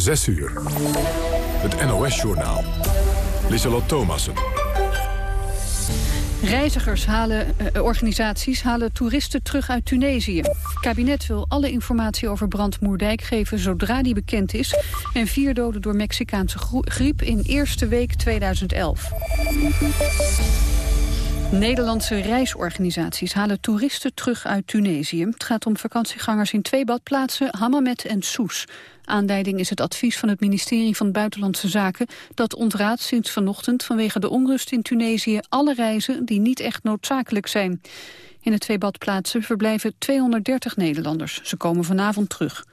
6 uur. Het NOS-journaal. Lieselot Thomassen. Reizigers halen, eh, organisaties halen toeristen terug uit Tunesië. Het kabinet wil alle informatie over brand Moerdijk geven zodra die bekend is. En vier doden door Mexicaanse griep in eerste week 2011. Nederlandse reisorganisaties halen toeristen terug uit Tunesië. Het gaat om vakantiegangers in twee badplaatsen, Hammamet en Soes. Aanleiding is het advies van het ministerie van Buitenlandse Zaken... dat ontraadt sinds vanochtend vanwege de onrust in Tunesië... alle reizen die niet echt noodzakelijk zijn. In de twee badplaatsen verblijven 230 Nederlanders. Ze komen vanavond terug.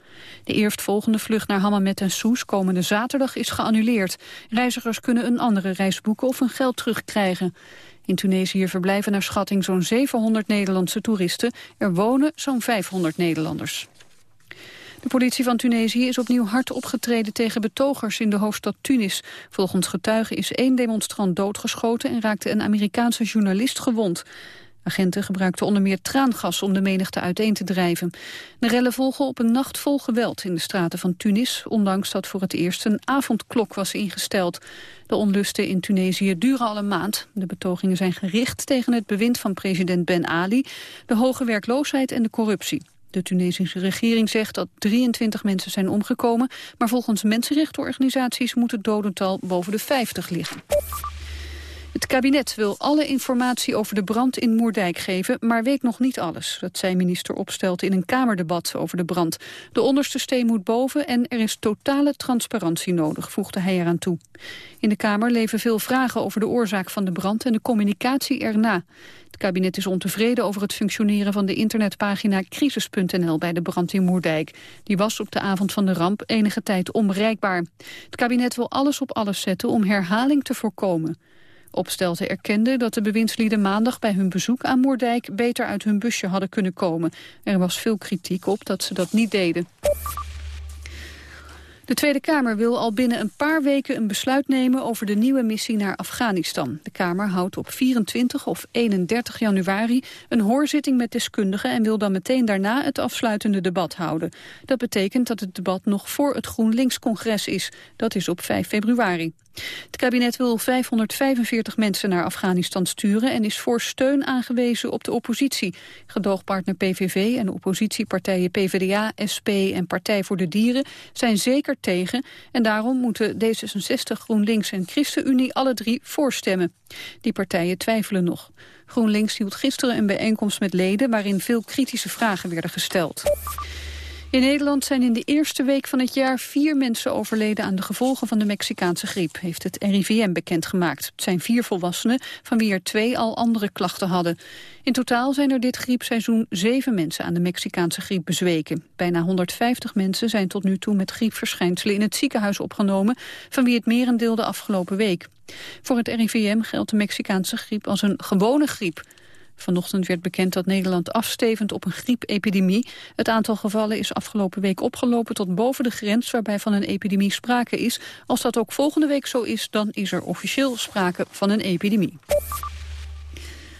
De eerstvolgende vlucht naar Hammamet en Soes komende zaterdag is geannuleerd. Reizigers kunnen een andere reis boeken of hun geld terugkrijgen. In Tunesië verblijven naar schatting zo'n 700 Nederlandse toeristen. Er wonen zo'n 500 Nederlanders. De politie van Tunesië is opnieuw hard opgetreden tegen betogers in de hoofdstad Tunis. Volgens getuigen is één demonstrant doodgeschoten en raakte een Amerikaanse journalist gewond. Agenten gebruikten onder meer traangas om de menigte uiteen te drijven. De rellen volgen op een nacht vol geweld in de straten van Tunis... ondanks dat voor het eerst een avondklok was ingesteld. De onlusten in Tunesië duren al een maand. De betogingen zijn gericht tegen het bewind van president Ben Ali... de hoge werkloosheid en de corruptie. De Tunesische regering zegt dat 23 mensen zijn omgekomen... maar volgens mensenrechtenorganisaties moet het dodental boven de 50 liggen. Het kabinet wil alle informatie over de brand in Moerdijk geven, maar weet nog niet alles. Dat zei minister Opstelt in een Kamerdebat over de brand. De onderste steen moet boven en er is totale transparantie nodig, voegde hij eraan toe. In de Kamer leven veel vragen over de oorzaak van de brand en de communicatie erna. Het kabinet is ontevreden over het functioneren van de internetpagina crisis.nl bij de brand in Moerdijk. Die was op de avond van de ramp enige tijd onbereikbaar. Het kabinet wil alles op alles zetten om herhaling te voorkomen. Opstelten erkende dat de bewindslieden maandag bij hun bezoek aan Moerdijk beter uit hun busje hadden kunnen komen. Er was veel kritiek op dat ze dat niet deden. De Tweede Kamer wil al binnen een paar weken een besluit nemen over de nieuwe missie naar Afghanistan. De Kamer houdt op 24 of 31 januari een hoorzitting met deskundigen en wil dan meteen daarna het afsluitende debat houden. Dat betekent dat het debat nog voor het GroenLinks-congres is. Dat is op 5 februari. Het kabinet wil 545 mensen naar Afghanistan sturen en is voor steun aangewezen op de oppositie. Gedoogpartner PVV en oppositiepartijen PvdA, SP en Partij voor de Dieren zijn zeker tegen en daarom moeten D66, GroenLinks en ChristenUnie alle drie voorstemmen. Die partijen twijfelen nog. GroenLinks hield gisteren een bijeenkomst met leden waarin veel kritische vragen werden gesteld. In Nederland zijn in de eerste week van het jaar vier mensen overleden aan de gevolgen van de Mexicaanse griep, heeft het RIVM bekendgemaakt. Het zijn vier volwassenen, van wie er twee al andere klachten hadden. In totaal zijn er dit griepseizoen zeven mensen aan de Mexicaanse griep bezweken. Bijna 150 mensen zijn tot nu toe met griepverschijnselen in het ziekenhuis opgenomen, van wie het merendeel de afgelopen week. Voor het RIVM geldt de Mexicaanse griep als een gewone griep. Vanochtend werd bekend dat Nederland afstevend op een griepepidemie. Het aantal gevallen is afgelopen week opgelopen tot boven de grens waarbij van een epidemie sprake is. Als dat ook volgende week zo is, dan is er officieel sprake van een epidemie.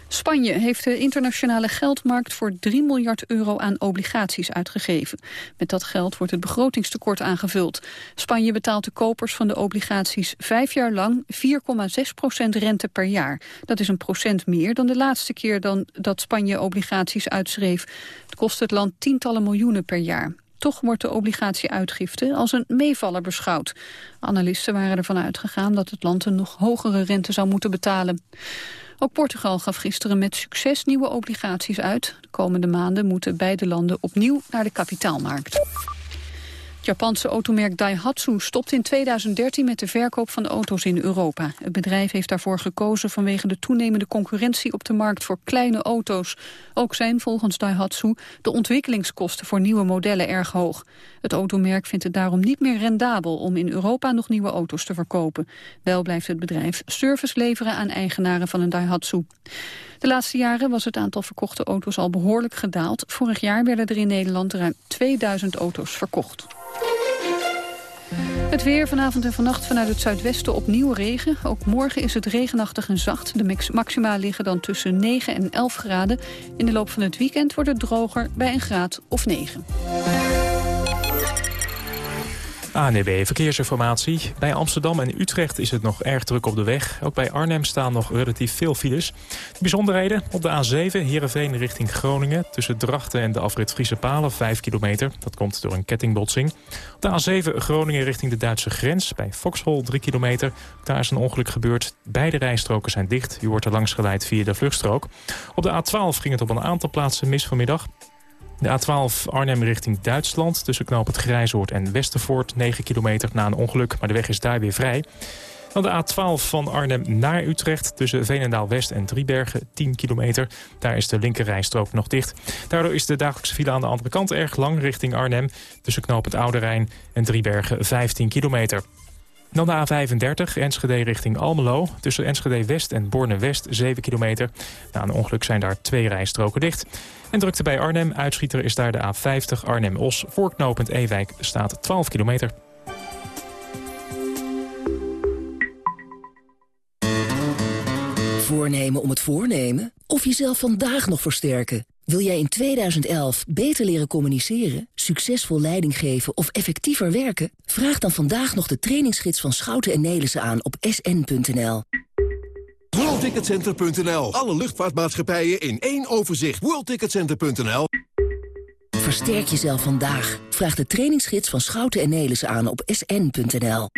Spanje heeft de internationale geldmarkt voor 3 miljard euro aan obligaties uitgegeven. Met dat geld wordt het begrotingstekort aangevuld. Spanje betaalt de kopers van de obligaties vijf jaar lang 4,6 procent rente per jaar. Dat is een procent meer dan de laatste keer dan dat Spanje obligaties uitschreef. Het kost het land tientallen miljoenen per jaar. Toch wordt de obligatieuitgifte als een meevaller beschouwd. Analisten waren ervan uitgegaan dat het land een nog hogere rente zou moeten betalen. Ook Portugal gaf gisteren met succes nieuwe obligaties uit. De komende maanden moeten beide landen opnieuw naar de kapitaalmarkt. Japanse automerk Daihatsu stopt in 2013 met de verkoop van auto's in Europa. Het bedrijf heeft daarvoor gekozen vanwege de toenemende concurrentie op de markt voor kleine auto's. Ook zijn volgens Daihatsu de ontwikkelingskosten voor nieuwe modellen erg hoog. Het automerk vindt het daarom niet meer rendabel om in Europa nog nieuwe auto's te verkopen. Wel blijft het bedrijf service leveren aan eigenaren van een Daihatsu. De laatste jaren was het aantal verkochte auto's al behoorlijk gedaald. Vorig jaar werden er in Nederland ruim 2000 auto's verkocht. Het weer vanavond en vannacht vanuit het zuidwesten opnieuw regen. Ook morgen is het regenachtig en zacht. De maxima liggen dan tussen 9 en 11 graden. In de loop van het weekend wordt het droger bij een graad of 9. ANB Verkeersinformatie. Bij Amsterdam en Utrecht is het nog erg druk op de weg. Ook bij Arnhem staan nog relatief veel files. De bijzonderheden op de A7 Heerenveen richting Groningen... tussen Drachten en de afrit Friese Palen, 5 kilometer. Dat komt door een kettingbotsing. Op de A7 Groningen richting de Duitse grens bij Foxhol, 3 kilometer. Daar is een ongeluk gebeurd. Beide rijstroken zijn dicht. U wordt er langs geleid via de vluchtstrook. Op de A12 ging het op een aantal plaatsen mis vanmiddag. De A12 Arnhem richting Duitsland tussen knoop het Grijzoord en Westervoort. 9 kilometer na een ongeluk, maar de weg is daar weer vrij. Dan de A12 van Arnhem naar Utrecht tussen Veenendaal-West en Driebergen, 10 kilometer. Daar is de linkerrijstrook nog dicht. Daardoor is de dagelijkse file aan de andere kant erg lang richting Arnhem... tussen knoop het Oude Rijn en Driebergen, 15 kilometer. Dan de A35, Enschede richting Almelo. Tussen Enschede West en Borne West, 7 kilometer. Na een ongeluk zijn daar twee rijstroken dicht. En drukte bij Arnhem. Uitschieter is daar de A50 Arnhem-Os. Voorknopend Ewijk staat 12 kilometer. Voornemen om het voornemen? Of jezelf vandaag nog versterken? Wil jij in 2011 beter leren communiceren, succesvol leiding geven of effectiever werken? Vraag dan vandaag nog de trainingsgids van Schouten en Nelissen aan op sn.nl. WorldTicketCenter.nl. Alle luchtvaartmaatschappijen in één overzicht. WorldTicketCenter.nl. Versterk jezelf vandaag. Vraag de trainingsgids van Schouten en Nelissen aan op sn.nl.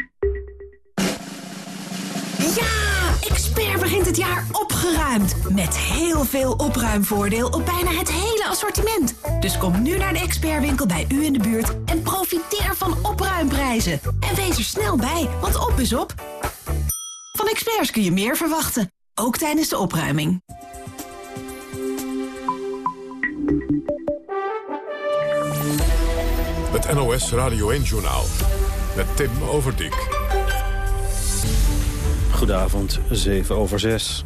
Ja! Begint het jaar opgeruimd. Met heel veel opruimvoordeel op bijna het hele assortiment. Dus kom nu naar de expertwinkel bij u in de buurt en profiteer van opruimprijzen. En wees er snel bij, want op is op. Van experts kun je meer verwachten, ook tijdens de opruiming. Het NOS Radio 1-journaal met Tim Overdijk. Goedenavond, 7 over 6.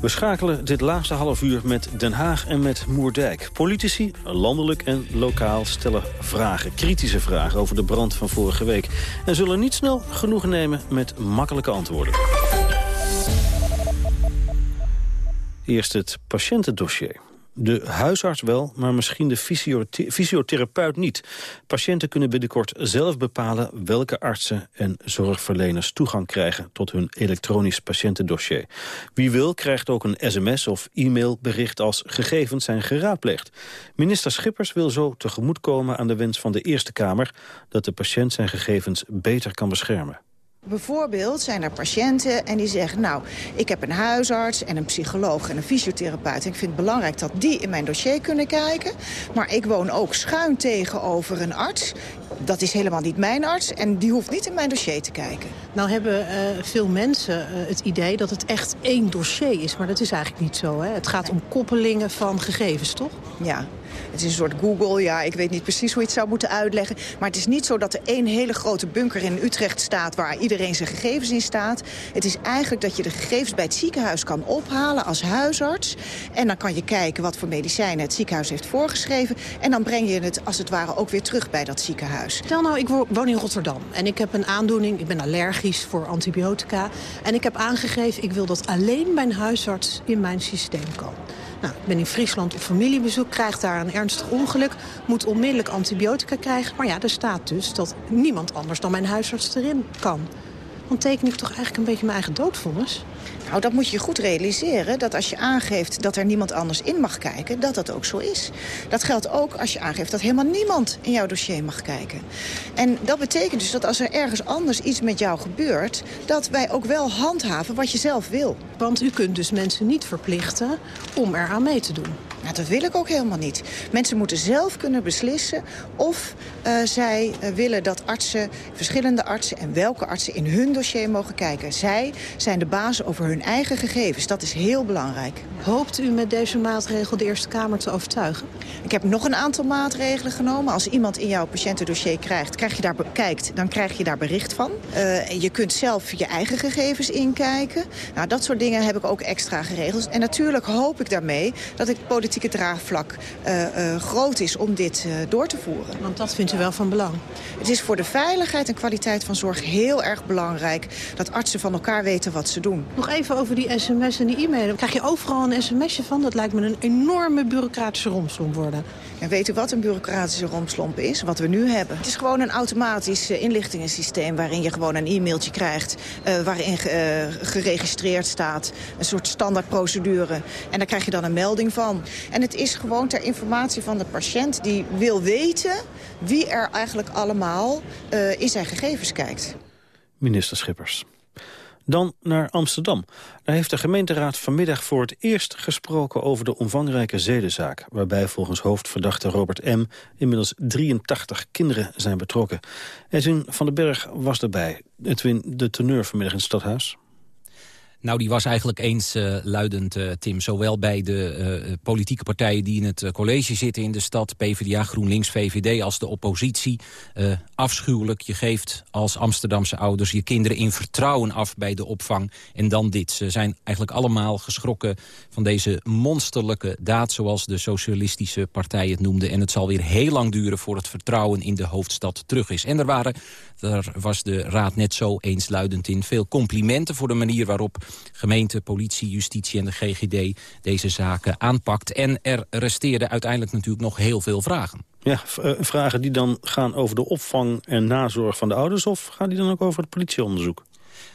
We schakelen dit laatste half uur met Den Haag en met Moerdijk. Politici, landelijk en lokaal, stellen vragen, kritische vragen over de brand van vorige week. En zullen niet snel genoegen nemen met makkelijke antwoorden. Eerst het patiëntendossier. De huisarts wel, maar misschien de fysiotherapeut niet. Patiënten kunnen binnenkort zelf bepalen welke artsen en zorgverleners toegang krijgen tot hun elektronisch patiëntendossier. Wie wil krijgt ook een sms of e-mailbericht als gegevens zijn geraadpleegd. Minister Schippers wil zo tegemoetkomen aan de wens van de Eerste Kamer dat de patiënt zijn gegevens beter kan beschermen. Bijvoorbeeld zijn er patiënten en die zeggen... nou, ik heb een huisarts en een psycholoog en een fysiotherapeut... en ik vind het belangrijk dat die in mijn dossier kunnen kijken. Maar ik woon ook schuin tegenover een arts. Dat is helemaal niet mijn arts en die hoeft niet in mijn dossier te kijken. Nou hebben uh, veel mensen uh, het idee dat het echt één dossier is. Maar dat is eigenlijk niet zo. Hè? Het gaat om koppelingen van gegevens, toch? Ja, het is een soort Google, ja, ik weet niet precies hoe je het zou moeten uitleggen. Maar het is niet zo dat er één hele grote bunker in Utrecht staat... waar iedereen zijn gegevens in staat. Het is eigenlijk dat je de gegevens bij het ziekenhuis kan ophalen als huisarts. En dan kan je kijken wat voor medicijnen het ziekenhuis heeft voorgeschreven. En dan breng je het als het ware ook weer terug bij dat ziekenhuis. Stel nou, ik woon in Rotterdam en ik heb een aandoening. Ik ben allergisch voor antibiotica. En ik heb aangegeven, ik wil dat alleen mijn huisarts in mijn systeem kan. Nou, ik ben in Friesland op familiebezoek, krijg daar een ernstig ongeluk... moet onmiddellijk antibiotica krijgen. Maar ja, er staat dus dat niemand anders dan mijn huisarts erin kan. Dan teken ik toch eigenlijk een beetje mijn eigen doodvonnis? Nou, dat moet je goed realiseren, dat als je aangeeft dat er niemand anders in mag kijken, dat dat ook zo is. Dat geldt ook als je aangeeft dat helemaal niemand in jouw dossier mag kijken. En dat betekent dus dat als er ergens anders iets met jou gebeurt, dat wij ook wel handhaven wat je zelf wil. Want u kunt dus mensen niet verplichten om eraan mee te doen. Nou, dat wil ik ook helemaal niet. Mensen moeten zelf kunnen beslissen of uh, zij uh, willen dat artsen, verschillende artsen en welke artsen in hun dossier mogen kijken. Zij zijn de baas over hun eigen gegevens. Dat is heel belangrijk. Hoopt u met deze maatregel de Eerste Kamer te overtuigen? Ik heb nog een aantal maatregelen genomen. Als iemand in jouw patiëntendossier krijgt, krijg je daar kijkt, dan krijg je daar bericht van. Uh, je kunt zelf je eigen gegevens inkijken. Nou, dat soort dingen heb ik ook extra geregeld. En natuurlijk hoop ik daarmee dat ik politiek politieke draagvlak groot is om dit door te voeren. Want dat vindt u wel van belang? Het is voor de veiligheid en kwaliteit van zorg heel erg belangrijk... dat artsen van elkaar weten wat ze doen. Nog even over die sms en die e-mail. Krijg je overal een sms'je van? Dat lijkt me een enorme bureaucratische romslomp worden. En weet u wat een bureaucratische romslomp is? Wat we nu hebben. Het is gewoon een automatisch inlichtingensysteem... waarin je gewoon een e-mailtje krijgt... Uh, waarin uh, geregistreerd staat. Een soort standaardprocedure. En daar krijg je dan een melding van. En het is gewoon ter informatie van de patiënt... die wil weten wie er eigenlijk allemaal uh, in zijn gegevens kijkt. Minister Schippers. Dan naar Amsterdam. Daar heeft de gemeenteraad vanmiddag voor het eerst gesproken over de omvangrijke zedenzaak... waarbij volgens hoofdverdachte Robert M. inmiddels 83 kinderen zijn betrokken. Edwin van den Berg was erbij. Edwin, de teneur vanmiddag in het stadhuis. Nou, die was eigenlijk eens uh, luidend, uh, Tim. Zowel bij de uh, politieke partijen die in het college zitten in de stad... PvdA, GroenLinks, VVD, als de oppositie. afschuwelijk, je geeft als Amsterdamse ouders je kinderen in vertrouwen af bij de opvang. En dan dit. Ze zijn eigenlijk allemaal geschrokken van deze monsterlijke daad... zoals de socialistische partij het noemde. En het zal weer heel lang duren voor het vertrouwen in de hoofdstad terug is. En er waren, daar was de raad net zo eensluidend in... veel complimenten voor de manier waarop gemeente, politie, justitie en de GGD deze zaken aanpakt. En er resteerden uiteindelijk natuurlijk nog heel veel vragen. Ja, eh, vragen die dan gaan over de opvang en nazorg van de ouders... of gaan die dan ook over het politieonderzoek?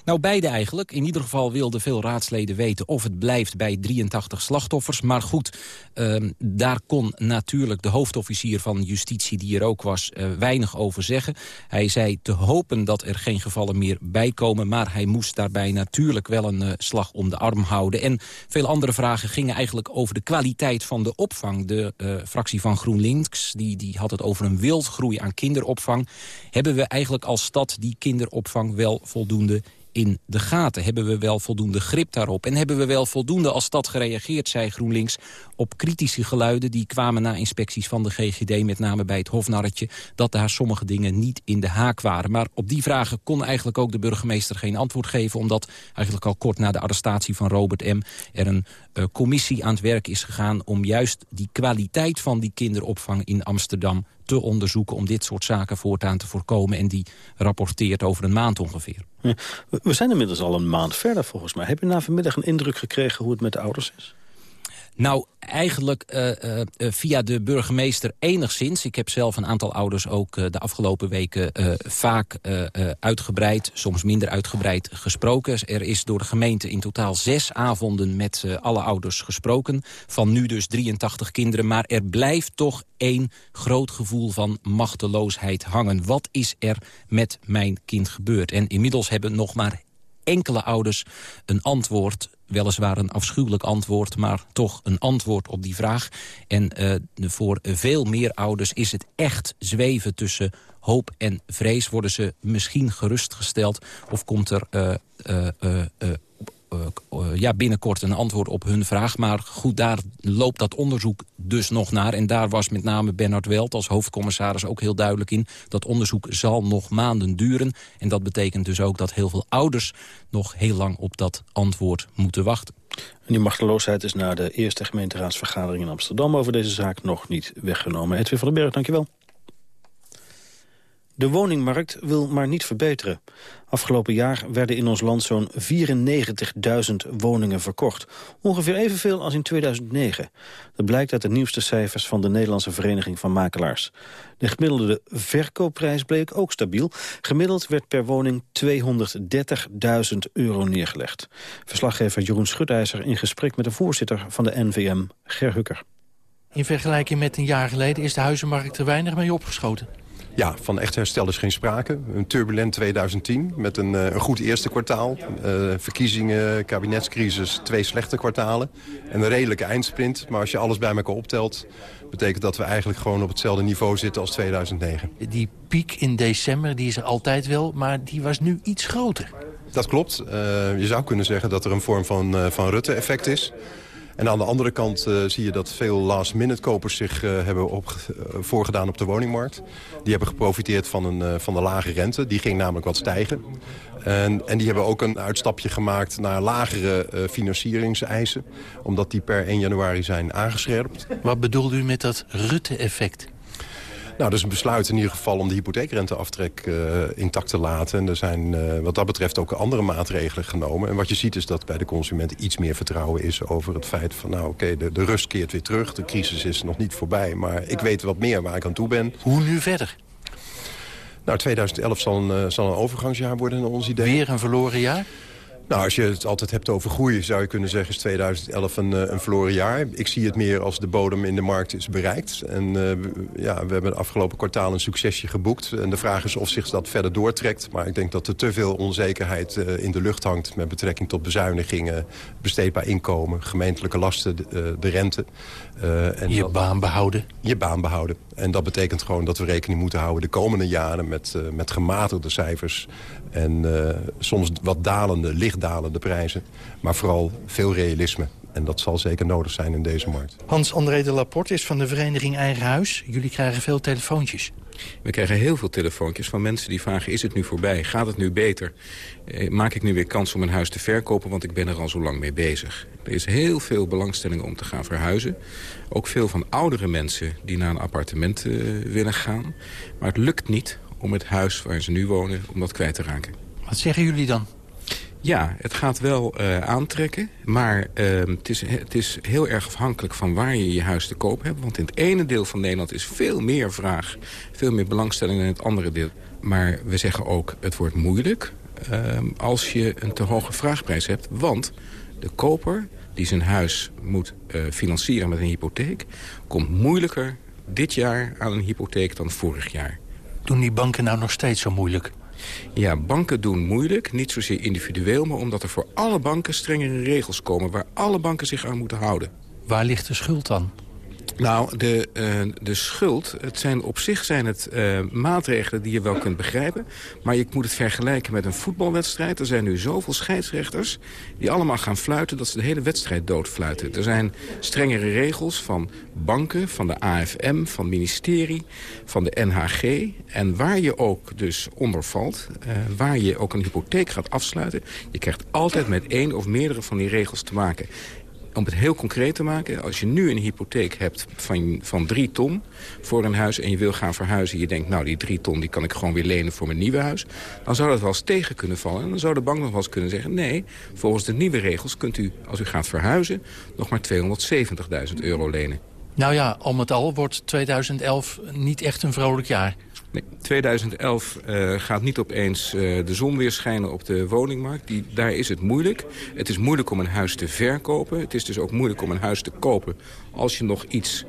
Nou, beide eigenlijk. In ieder geval wilden veel raadsleden weten of het blijft bij 83 slachtoffers. Maar goed, uh, daar kon natuurlijk de hoofdofficier van justitie, die er ook was, uh, weinig over zeggen. Hij zei te hopen dat er geen gevallen meer bijkomen. Maar hij moest daarbij natuurlijk wel een uh, slag om de arm houden. En veel andere vragen gingen eigenlijk over de kwaliteit van de opvang. De uh, fractie van GroenLinks die, die had het over een wildgroei aan kinderopvang. Hebben we eigenlijk als stad die kinderopvang wel voldoende in de gaten? Hebben we wel voldoende grip daarop? En hebben we wel voldoende als stad gereageerd, zei GroenLinks... op kritische geluiden die kwamen na inspecties van de GGD... met name bij het Hofnarretje, dat daar sommige dingen niet in de haak waren. Maar op die vragen kon eigenlijk ook de burgemeester geen antwoord geven... omdat eigenlijk al kort na de arrestatie van Robert M. er een commissie aan het werk is gegaan... om juist die kwaliteit van die kinderopvang in Amsterdam te onderzoeken... om dit soort zaken voortaan te voorkomen. En die rapporteert over een maand ongeveer. we zijn inmiddels al een maand verder volgens mij. Heb je na vanmiddag een indruk gekregen hoe het met de ouders is? Nou, eigenlijk uh, uh, via de burgemeester enigszins. Ik heb zelf een aantal ouders ook de afgelopen weken vaak uitgebreid... soms minder uitgebreid gesproken. Er is door de gemeente in totaal zes avonden met alle ouders gesproken. Van nu dus 83 kinderen. Maar er blijft toch één groot gevoel van machteloosheid hangen. Wat is er met mijn kind gebeurd? En inmiddels hebben nog maar enkele ouders een antwoord weliswaar een afschuwelijk antwoord... maar toch een antwoord op die vraag. En uh, voor veel meer ouders is het echt zweven tussen hoop en vrees. Worden ze misschien gerustgesteld of komt er uh, uh, ja, binnenkort een antwoord op hun vraag. Maar goed, daar loopt dat onderzoek dus nog naar. En daar was met name Bernard Welt als hoofdcommissaris ook heel duidelijk in. Dat onderzoek zal nog maanden duren. En dat betekent dus ook dat heel veel ouders nog heel lang op dat antwoord moeten wachten. En die machteloosheid is na de eerste gemeenteraadsvergadering in Amsterdam over deze zaak nog niet weggenomen. Edwin van den Berg, dankjewel. De woningmarkt wil maar niet verbeteren. Afgelopen jaar werden in ons land zo'n 94.000 woningen verkocht. Ongeveer evenveel als in 2009. Dat blijkt uit de nieuwste cijfers van de Nederlandse Vereniging van Makelaars. De gemiddelde verkoopprijs bleek ook stabiel. Gemiddeld werd per woning 230.000 euro neergelegd. Verslaggever Jeroen Schutijzer in gesprek met de voorzitter van de NVM, Ger Hukker. In vergelijking met een jaar geleden is de huizenmarkt er weinig mee opgeschoten. Ja, van echt herstel is geen sprake. Een turbulent 2010 met een, eh, een goed eerste kwartaal. Uh, verkiezingen, kabinetscrisis, twee slechte kwartalen. En een redelijke eindsprint. Maar als je alles bij elkaar optelt... betekent dat we eigenlijk gewoon op hetzelfde niveau zitten als 2009. Die piek in december die is er altijd wel, maar die was nu iets groter. Dat klopt. Uh, je zou kunnen zeggen dat er een vorm van, van Rutte-effect is. En aan de andere kant uh, zie je dat veel last-minute kopers zich uh, hebben op, uh, voorgedaan op de woningmarkt. Die hebben geprofiteerd van, een, van de lage rente. Die ging namelijk wat stijgen. En, en die hebben ook een uitstapje gemaakt naar lagere financieringseisen. Omdat die per 1 januari zijn aangescherpt. Wat bedoelt u met dat Rutte-effect? Nou, dus een besluit in ieder geval om de hypotheekrenteaftrek uh, intact te laten. En er zijn uh, wat dat betreft ook andere maatregelen genomen. En wat je ziet is dat bij de consument iets meer vertrouwen is over het feit van... nou oké, okay, de, de rust keert weer terug, de crisis is nog niet voorbij. Maar ik weet wat meer waar ik aan toe ben. Hoe nu verder? Nou, 2011 zal een, uh, zal een overgangsjaar worden in ons idee. Weer een verloren jaar? Nou, als je het altijd hebt over groei, zou je kunnen zeggen... is 2011 een, een verloren jaar. Ik zie het meer als de bodem in de markt is bereikt. En uh, ja, we hebben het afgelopen kwartaal een succesje geboekt. En de vraag is of zich dat verder doortrekt. Maar ik denk dat er te veel onzekerheid uh, in de lucht hangt... met betrekking tot bezuinigingen, besteedbaar inkomen... gemeentelijke lasten, de, uh, de rente. en je dat, baan behouden? Je baan behouden. En dat betekent gewoon dat we rekening moeten houden de komende jaren... met, met gematigde cijfers en soms wat dalende, licht dalende prijzen. Maar vooral veel realisme. En dat zal zeker nodig zijn in deze markt. Hans-André de Laporte is van de vereniging Eigen Huis. Jullie krijgen veel telefoontjes. We krijgen heel veel telefoontjes van mensen die vragen... is het nu voorbij? Gaat het nu beter? Maak ik nu weer kans om een huis te verkopen? Want ik ben er al zo lang mee bezig. Er is heel veel belangstelling om te gaan verhuizen. Ook veel van oudere mensen die naar een appartement uh, willen gaan. Maar het lukt niet om het huis waar ze nu wonen... om dat kwijt te raken. Wat zeggen jullie dan? Ja, het gaat wel uh, aantrekken, maar uh, het, is, het is heel erg afhankelijk van waar je je huis te koop hebt. Want in het ene deel van Nederland is veel meer vraag, veel meer belangstelling dan in het andere deel. Maar we zeggen ook, het wordt moeilijk uh, als je een te hoge vraagprijs hebt. Want de koper die zijn huis moet uh, financieren met een hypotheek... komt moeilijker dit jaar aan een hypotheek dan vorig jaar. Doen die banken nou nog steeds zo moeilijk? Ja, banken doen moeilijk, niet zozeer individueel... maar omdat er voor alle banken strengere regels komen... waar alle banken zich aan moeten houden. Waar ligt de schuld dan? Nou, de, uh, de schuld, het zijn, op zich zijn het uh, maatregelen die je wel kunt begrijpen. Maar je moet het vergelijken met een voetbalwedstrijd. Er zijn nu zoveel scheidsrechters die allemaal gaan fluiten... dat ze de hele wedstrijd doodfluiten. Er zijn strengere regels van banken, van de AFM, van ministerie, van de NHG. En waar je ook dus onder valt, uh, waar je ook een hypotheek gaat afsluiten... je krijgt altijd met één of meerdere van die regels te maken om het heel concreet te maken, als je nu een hypotheek hebt van, van drie ton voor een huis en je wil gaan verhuizen... je denkt, nou, die drie ton die kan ik gewoon weer lenen voor mijn nieuwe huis... dan zou dat wel eens tegen kunnen vallen. En dan zou de bank nog wel eens kunnen zeggen... nee, volgens de nieuwe regels kunt u, als u gaat verhuizen... nog maar 270.000 euro lenen. Nou ja, al met al wordt 2011 niet echt een vrolijk jaar. Nee, 2011 uh, gaat niet opeens uh, de zon weer schijnen op de woningmarkt. Die, daar is het moeilijk. Het is moeilijk om een huis te verkopen. Het is dus ook moeilijk om een huis te kopen als je nog iets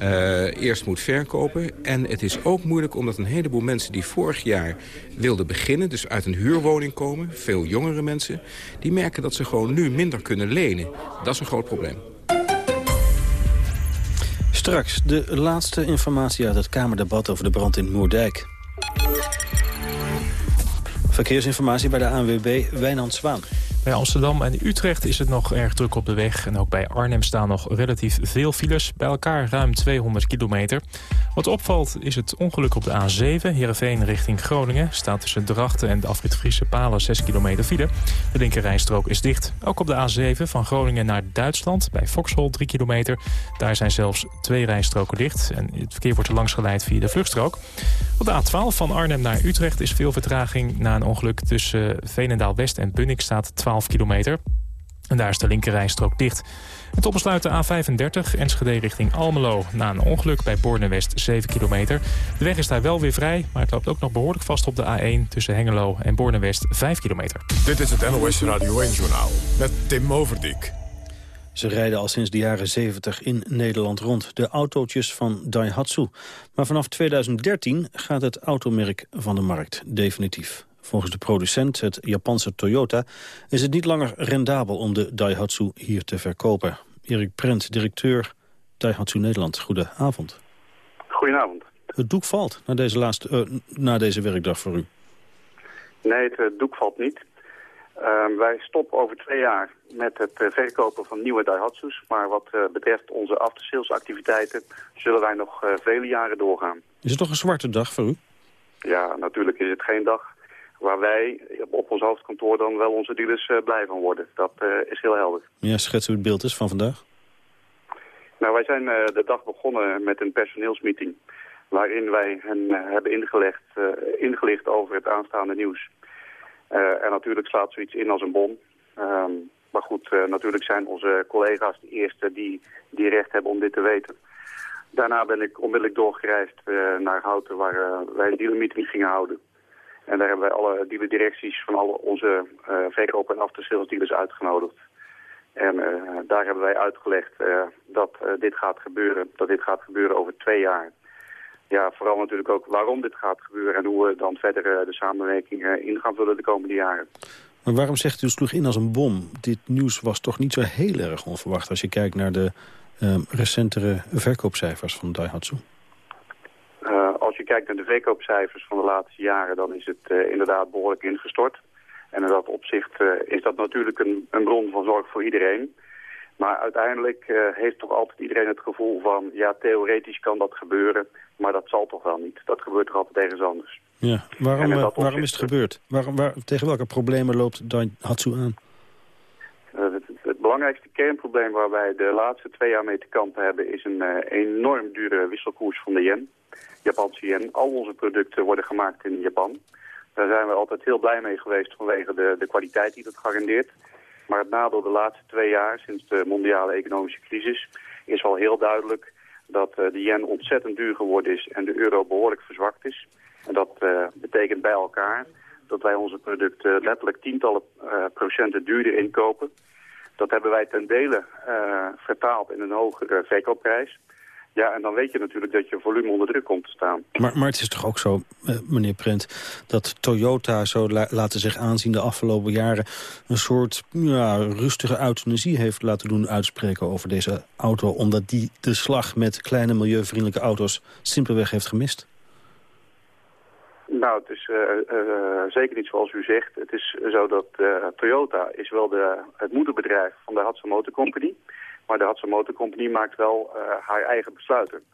uh, eerst moet verkopen. En het is ook moeilijk omdat een heleboel mensen die vorig jaar wilden beginnen... dus uit een huurwoning komen, veel jongere mensen... die merken dat ze gewoon nu minder kunnen lenen. Dat is een groot probleem. Straks de laatste informatie uit het Kamerdebat over de brand in Moerdijk. Verkeersinformatie bij de ANWB, Wijnand Zwaan. Bij Amsterdam en Utrecht is het nog erg druk op de weg. En ook bij Arnhem staan nog relatief veel files. Bij elkaar ruim 200 kilometer. Wat opvalt is het ongeluk op de A7. Heerenveen richting Groningen. Staat tussen Drachten en de afrit Friese Palen 6 kilometer file. De linkerrijstrook is dicht. Ook op de A7 van Groningen naar Duitsland. Bij Vauxhall 3 kilometer. Daar zijn zelfs twee rijstroken dicht. En het verkeer wordt er langs geleid via de vluchtstrook. Op de A12 van Arnhem naar Utrecht is veel vertraging na een ongeluk tussen Veenendaal-West en Bunnik staat 12 kilometer. En daar is de linkerrijstrook dicht. Het tot besluit de A35, Enschede richting Almelo. Na een ongeluk bij Borne-West 7 kilometer. De weg is daar wel weer vrij, maar het loopt ook nog behoorlijk vast op de A1... tussen Hengelo en Borne-West 5 kilometer. Dit is het NOS Radio 1-journaal met Tim Overdijk. Ze rijden al sinds de jaren 70 in Nederland rond, de autootjes van Daihatsu. Maar vanaf 2013 gaat het automerk van de markt, definitief. Volgens de producent, het Japanse Toyota, is het niet langer rendabel om de Daihatsu hier te verkopen. Erik Prent, directeur Daihatsu Nederland. Goedenavond. Goedenavond. Het doek valt na deze, laatste, uh, na deze werkdag voor u. Nee, het, het doek valt niet. Ehm, wij stoppen over twee jaar met het eh, verkopen van nieuwe Daihatsu's. Maar wat uh, betreft onze aftersales activiteiten zullen wij nog vele jaren doorgaan. Is het toch een zwarte dag voor u? Ja, natuurlijk is het geen dag waar wij op ons hoofdkantoor dan wel onze dealers blij van worden. Dat is heel helder. Ja, schets u het beeld is van vandaag? Nou, wij zijn de dag begonnen met een personeelsmeeting... waarin wij hen hebben ingelegd, ingelicht over het aanstaande nieuws... En natuurlijk slaat zoiets in als een bom. Um, maar goed, natuurlijk zijn onze collega's de eerste die, die recht hebben om dit te weten. Daarna ben ik onmiddellijk doorgereisd naar Houten waar wij een dealermeeting gingen houden. En daar hebben wij alle dealerdirecties van alle onze verkoop- en aftersales uitgenodigd. En daar hebben wij uitgelegd dat dit gaat gebeuren, dat dit gaat gebeuren over twee jaar ja, vooral natuurlijk ook waarom dit gaat gebeuren... en hoe we dan verder eh, de samenwerking eh, in gaan vullen de komende jaren. Maar waarom zegt u sloeg in als een bom? Dit nieuws was toch niet zo heel erg onverwacht... als je kijkt naar de uh, recentere verkoopcijfers van Daihatsu? Kijkt naar de verkoopcijfers van de laatste jaren... dan is het uh, inderdaad behoorlijk ingestort. En in dat opzicht is dat natuurlijk een, een bron van zorg voor iedereen... Maar uiteindelijk uh, heeft toch altijd iedereen het gevoel van... ja, theoretisch kan dat gebeuren, maar dat zal toch wel niet. Dat gebeurt toch altijd ergens anders. Ja, waarom, waarom is het gebeurd? Waarom, waar, tegen welke problemen loopt Daihatsu aan? Het, het, belangrijkste kernprobleem waar wij de laatste twee jaar mee te kampen hebben... is een enorm dure wisselkoers van de yen, Japanse yen. Al onze producten worden gemaakt in Japan. Daar zijn we altijd heel blij mee geweest vanwege de, de kwaliteit die dat garandeert... Maar het nadeel de laatste twee jaar, sinds de mondiale economische crisis, is al heel duidelijk dat uh, de yen ontzettend duur geworden is en de euro behoorlijk verzwakt is. En dat uh, betekent bij elkaar dat wij onze producten letterlijk tientallen uh, procenten duurder inkopen. Dat hebben wij ten dele vertaald in een hogere verkoopprijs. Ja, en dan weet je natuurlijk dat je volume onder druk komt te staan. Maar, maar het is toch ook zo, eh, meneer Prent, dat Toyota zo la laten zich aanzien de afgelopen jaren... een soort ja, rustige euthanasie heeft laten doen uitspreken over deze auto... omdat die de slag met kleine milieuvriendelijke auto's simpelweg heeft gemist? Nou, het is uh, uh, zeker niet zoals u zegt. Het is zo dat Toyota is wel de, het moederbedrijf van de Hatsa Motor Company... Maar de Hatsa Motor Company maakt wel uh, haar eigen besluiten.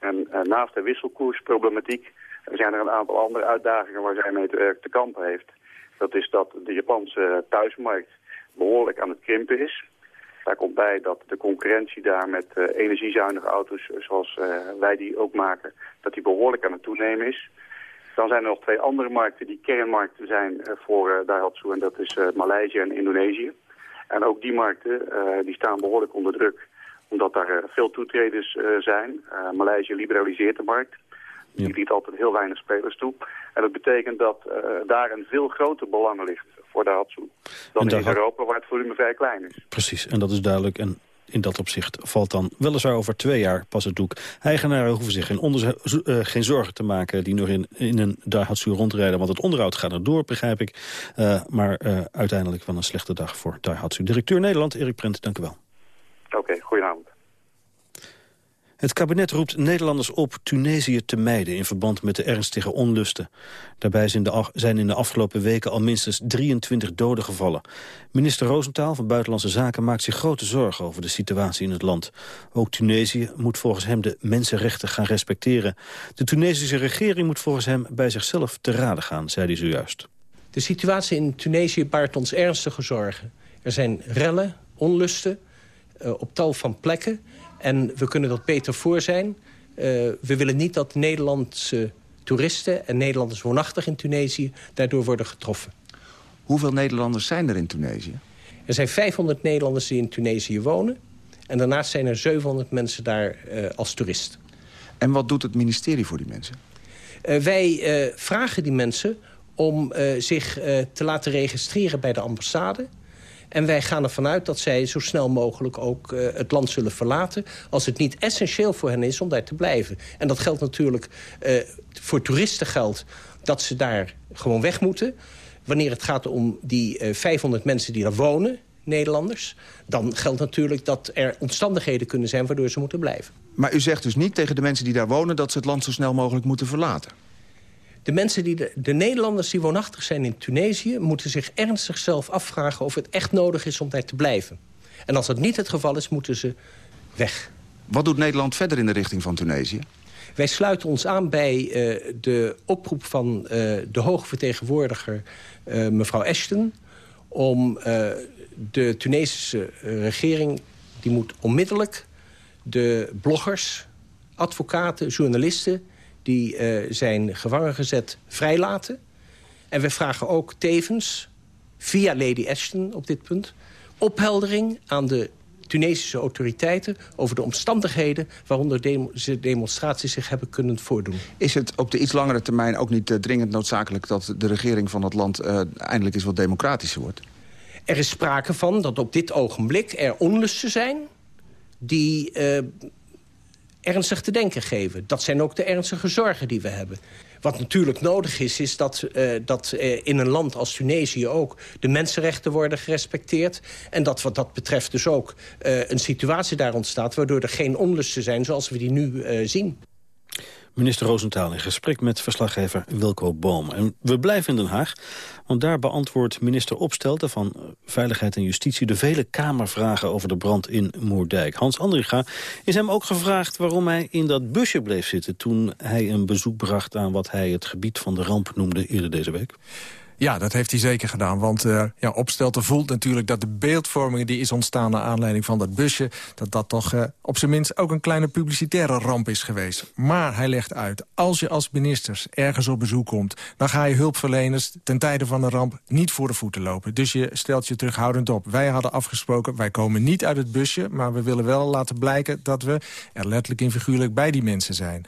En uh, naast de wisselkoersproblematiek zijn er een aantal andere uitdagingen waar zij mee te, te kampen heeft. Dat is dat de Japanse thuismarkt behoorlijk aan het krimpen is. Daar komt bij dat de concurrentie daar met uh, energiezuinige auto's, zoals wij die ook maken, dat die behoorlijk aan het toenemen is. Dan zijn er nog twee andere markten die kernmarkten zijn voor Daihatsu en dat is Maleisië en Indonesië. En ook die markten uh, die staan behoorlijk onder druk. Omdat daar uh, veel toetreders uh, zijn. Maleisië liberaliseert de markt. Die ja. liet altijd heel weinig spelers toe. En dat betekent dat daar een veel groter belang ligt voor de Hatsu. Dan in Europa waar het volume vrij klein is. Precies, en dat is duidelijk. En in dat opzicht valt dan weliswaar over twee jaar pas het doek. Eigenaren hoeven zich geen, uh, geen zorgen te maken die nog in, in een Daihatsu rondrijden. Want het onderhoud gaat er door, begrijp ik. Uh, maar uh, uiteindelijk wel een slechte dag voor Daihatsu. Directeur Nederland, Erik Prent, dank u wel. Oké, okay, goedenavond. Het kabinet roept Nederlanders op Tunesië te mijden... in verband met de ernstige onlusten. Daarbij zijn in de afgelopen weken al minstens 23 doden gevallen. Minister Roosentaal van Buitenlandse Zaken maakt zich grote zorgen... over de situatie in het land. Ook Tunesië moet volgens hem de mensenrechten gaan respecteren. De Tunesische regering moet volgens hem bij zichzelf te raden gaan, zei hij zojuist. De situatie in Tunesië baart ons ernstige zorgen. Er zijn rellen, onlusten, uh, op tal van plekken... En we kunnen dat beter voor zijn. Uh, we willen niet dat Nederlandse toeristen en Nederlanders woonachtig in Tunesië... daardoor worden getroffen. Hoeveel Nederlanders zijn er in Tunesië? Er zijn 500 Nederlanders die in Tunesië wonen. En daarnaast zijn er 700 mensen daar uh, als toerist. En wat doet het ministerie voor die mensen? Uh, wij vragen die mensen om zich te laten registreren bij de ambassade... En wij gaan ervan uit dat zij zo snel mogelijk ook uh, het land zullen verlaten... als het niet essentieel voor hen is om daar te blijven. En dat geldt natuurlijk uh, voor toeristen geldt dat ze daar gewoon weg moeten. Wanneer het gaat om die uh, 500 mensen die daar wonen, Nederlanders... dan geldt natuurlijk dat er omstandigheden kunnen zijn waardoor ze moeten blijven. Maar u zegt dus niet tegen de mensen die daar wonen... dat ze het land zo snel mogelijk moeten verlaten? De, mensen die de, de Nederlanders die woonachtig zijn in Tunesië... moeten zich ernstig zelf afvragen of het echt nodig is om daar te blijven. En als dat niet het geval is, moeten ze weg. Wat doet Nederland verder in de richting van Tunesië? Wij sluiten ons aan bij uh, de oproep van uh, de hoge vertegenwoordiger uh, mevrouw Ashton... om de Tunesische regering, die moet onmiddellijk de bloggers, advocaten, journalisten... die zijn gevangen gezet, vrijlaten. En we vragen ook tevens, via Lady Ashton op dit punt... opheldering aan de Tunesische autoriteiten over de omstandigheden... waaronder deze demonstraties zich hebben kunnen voordoen. Is het op de iets langere termijn ook niet uh, dringend noodzakelijk... dat de regering van het land uh, eindelijk eens wat democratischer wordt? Er is sprake van dat op dit ogenblik er onlusten zijn... die uh, ernstig te denken geven. Dat zijn ook de ernstige zorgen die we hebben. Wat natuurlijk nodig is, is dat, uh, dat uh, in een land als Tunesië ook... de mensenrechten worden gerespecteerd. En dat wat dat betreft dus ook uh, een situatie daar ontstaat... waardoor er geen onlusten zijn zoals we die nu zien. Minister Roosentaal in gesprek met verslaggever Wilco Boom. En we blijven in Den Haag, want daar beantwoordt minister Opstelten... van Veiligheid en Justitie de vele Kamervragen over de brand in Moerdijk. Hans Andriga is hem ook gevraagd waarom hij in dat busje bleef zitten... toen hij een bezoek bracht aan wat hij het gebied van de ramp noemde eerder deze week. Ja, dat heeft hij zeker gedaan. Want uh, ja, Opstelten voelt natuurlijk dat de beeldvorming die is ontstaan... naar aanleiding van dat busje... dat dat toch uh, op zijn minst ook een kleine publicitaire ramp is geweest. Maar hij legt uit, als je als ministers ergens op bezoek komt... dan ga je hulpverleners ten tijde van een ramp niet voor de voeten lopen. Dus je stelt je terughoudend op. Wij hadden afgesproken, wij komen niet uit het busje... maar we willen wel laten blijken dat we er letterlijk en figuurlijk bij die mensen zijn.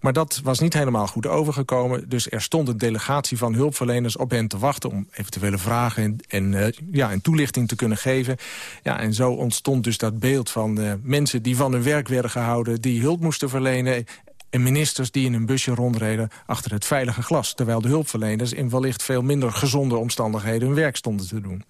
Maar dat was niet helemaal goed overgekomen. Dus er stond een delegatie van hulpverleners op hen te wachten... om eventuele vragen en, uh, ja, en toelichting te kunnen geven. Ja, en zo ontstond dus dat beeld van uh, mensen die van hun werk werden gehouden... die hulp moesten verlenen en ministers die in een busje rondreden achter het veilige glas... terwijl de hulpverleners in wellicht veel minder gezonde omstandigheden hun werk stonden te doen.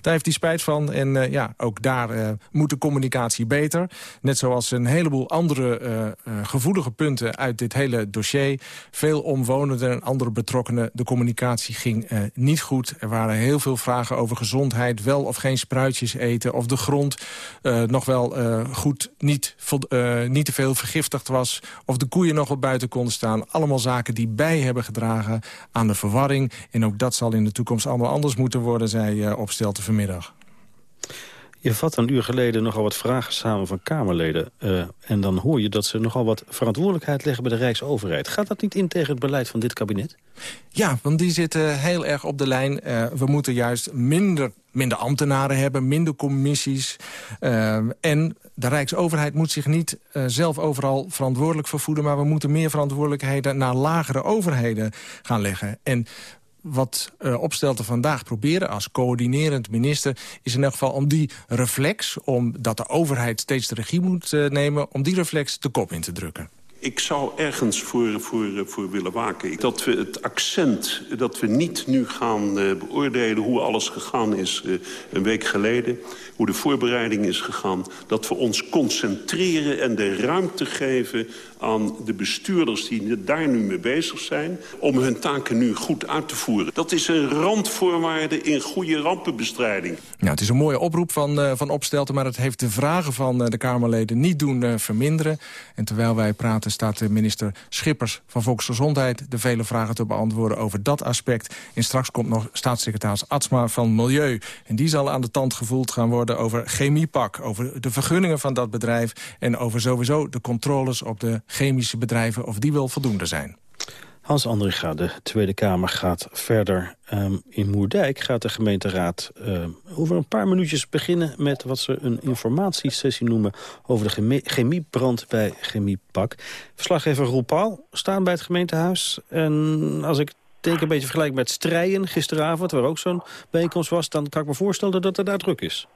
Daar heeft hij spijt van en uh, ja, ook daar uh, moet de communicatie beter. Net zoals een heleboel andere uh, gevoelige punten uit dit hele dossier. Veel omwonenden en andere betrokkenen. De communicatie ging niet goed. Er waren heel veel vragen over gezondheid. Wel of geen spruitjes eten. Of de grond nog wel goed niet, niet te veel vergiftigd was. Of de koeien nog wat buiten konden staan. Allemaal zaken die bij hebben gedragen aan de verwarring. En ook dat zal in de toekomst allemaal anders moeten worden, zei uh, Opstelte vanmiddag. Je vat een uur geleden nogal wat vragen samen van Kamerleden. Uh, en dan hoor je dat ze nogal wat verantwoordelijkheid leggen bij de Rijksoverheid. Gaat dat niet in tegen het beleid van dit kabinet? Ja, want die zitten heel erg op de lijn. Uh, we moeten juist minder, minder ambtenaren hebben, minder commissies. Uh, en de Rijksoverheid moet zich niet zelf overal verantwoordelijk vervoeden... maar we moeten meer verantwoordelijkheden naar lagere overheden gaan leggen. En wat uh, Opstelten vandaag proberen als coördinerend minister... is in elk geval om die reflex, omdat de overheid steeds de regie moet uh, nemen... om die reflex de kop in te drukken. Ik zou ergens voor, voor, voor willen waken. Dat we het accent, dat we niet nu gaan uh, beoordelen hoe alles gegaan is een week geleden. Hoe de voorbereiding is gegaan. Dat we ons concentreren en de ruimte geven aan de bestuurders die daar nu mee bezig zijn... om hun taken nu goed uit te voeren. Dat is een randvoorwaarde in goede rampenbestrijding. Ja, het is een mooie oproep van, uh, van Opstelten... maar het heeft de vragen van uh, de Kamerleden niet doen uh, verminderen. En terwijl wij praten staat de minister Schippers van Volksgezondheid... de vele vragen te beantwoorden over dat aspect. En straks komt nog staatssecretaris Atsma van Milieu. En die zal aan de tand gevoeld gaan worden over chemiepak... over de vergunningen van dat bedrijf... en over sowieso de controles op de chemische bedrijven... of die wel voldoende zijn. Hans Andringa, de Tweede Kamer, gaat verder. Um, in Moerdijk gaat de gemeenteraad uh, over een paar minuutjes beginnen... met wat ze een informatiesessie noemen over de chemie chemiebrand bij Chemiepak. Verslaggever Roel staat bij het gemeentehuis. En als ik denk een beetje vergelijk met Strijen gisteravond... waar ook zo'n bijeenkomst was, dan kan ik me voorstellen dat er daar druk is.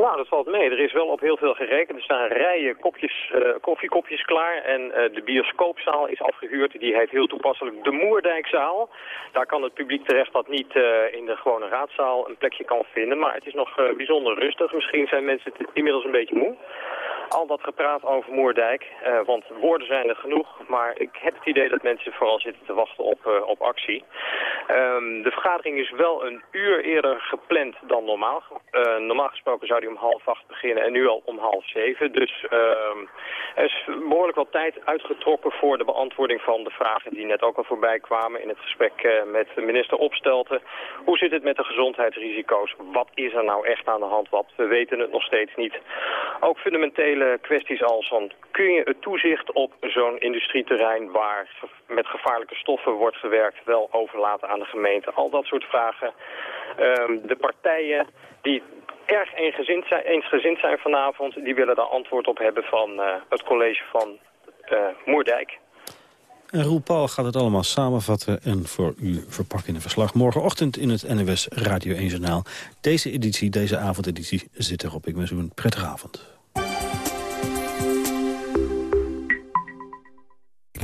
Nou, dat valt mee. Er is wel op heel veel gerekend. Er staan rijen kopjes, uh, koffiekopjes klaar. En uh, de bioscoopzaal is afgehuurd. Die heet heel toepasselijk de Moerdijkzaal. Daar kan het publiek terecht dat niet uh, in de gewone raadzaal een plekje kan vinden. Maar het is nog bijzonder rustig. Misschien zijn mensen inmiddels een beetje moe. Al dat gepraat over Moerdijk. Uh, want woorden zijn er genoeg, maar ik heb het idee dat mensen vooral zitten te wachten op, uh, op actie. Um, de vergadering is wel een uur eerder gepland dan normaal. Uh, normaal gesproken zou die om half acht beginnen en nu al om half zeven. Dus ehm, er is behoorlijk wat tijd uitgetrokken voor de beantwoording van de vragen die net ook al voorbij kwamen in het gesprek met minister Opstelten. Hoe zit het met de gezondheidsrisico's? Wat is er nou echt aan de hand? Wat we weten het nog steeds niet. Ook fundamentele kwesties als van, kun je het toezicht op zo'n industrieterrein waar met gevaarlijke stoffen wordt gewerkt wel overlaten aan de gemeente? Al dat soort vragen. Um, de partijen die erg eensgezind zijn, eensgezind zijn vanavond, die willen daar antwoord op hebben van uh, het college van uh, Moerdijk. En Roel Paul gaat het allemaal samenvatten en voor u verpakken in een verslag. Morgenochtend in het NWS Radio 1 Journaal. Deze editie, deze avondeditie zit erop. Ik wens u een prettige avond.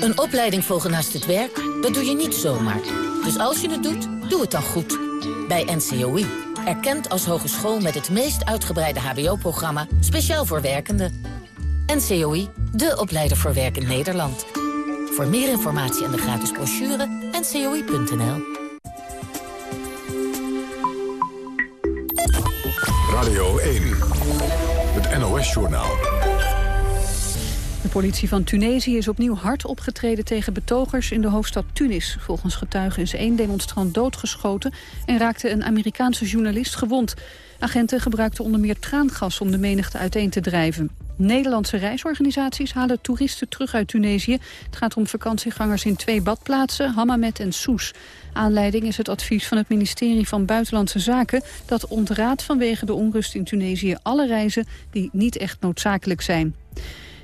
Een opleiding volgen naast het werk, dat doe je niet zomaar. Dus als je het doet, doe het dan goed. Bij NCOI. Erkend als hogeschool met het meest uitgebreide hbo-programma... speciaal voor werkenden. NCOI, de opleider voor werk in Nederland. Voor meer informatie en de gratis brochure, ncoi.nl. Radio 1, het NOS-journaal. De politie van Tunesië is opnieuw hard opgetreden tegen betogers in de hoofdstad Tunis. Volgens getuigen is één demonstrant doodgeschoten en raakte een Amerikaanse journalist gewond. Agenten gebruikten onder meer traangas om de menigte uiteen te drijven. Nederlandse reisorganisaties halen toeristen terug uit Tunesië. Het gaat om vakantiegangers in twee badplaatsen, Hammamet en Soes. Aanleiding is het advies van het ministerie van Buitenlandse Zaken... dat ontraadt vanwege de onrust in Tunesië alle reizen die niet echt noodzakelijk zijn.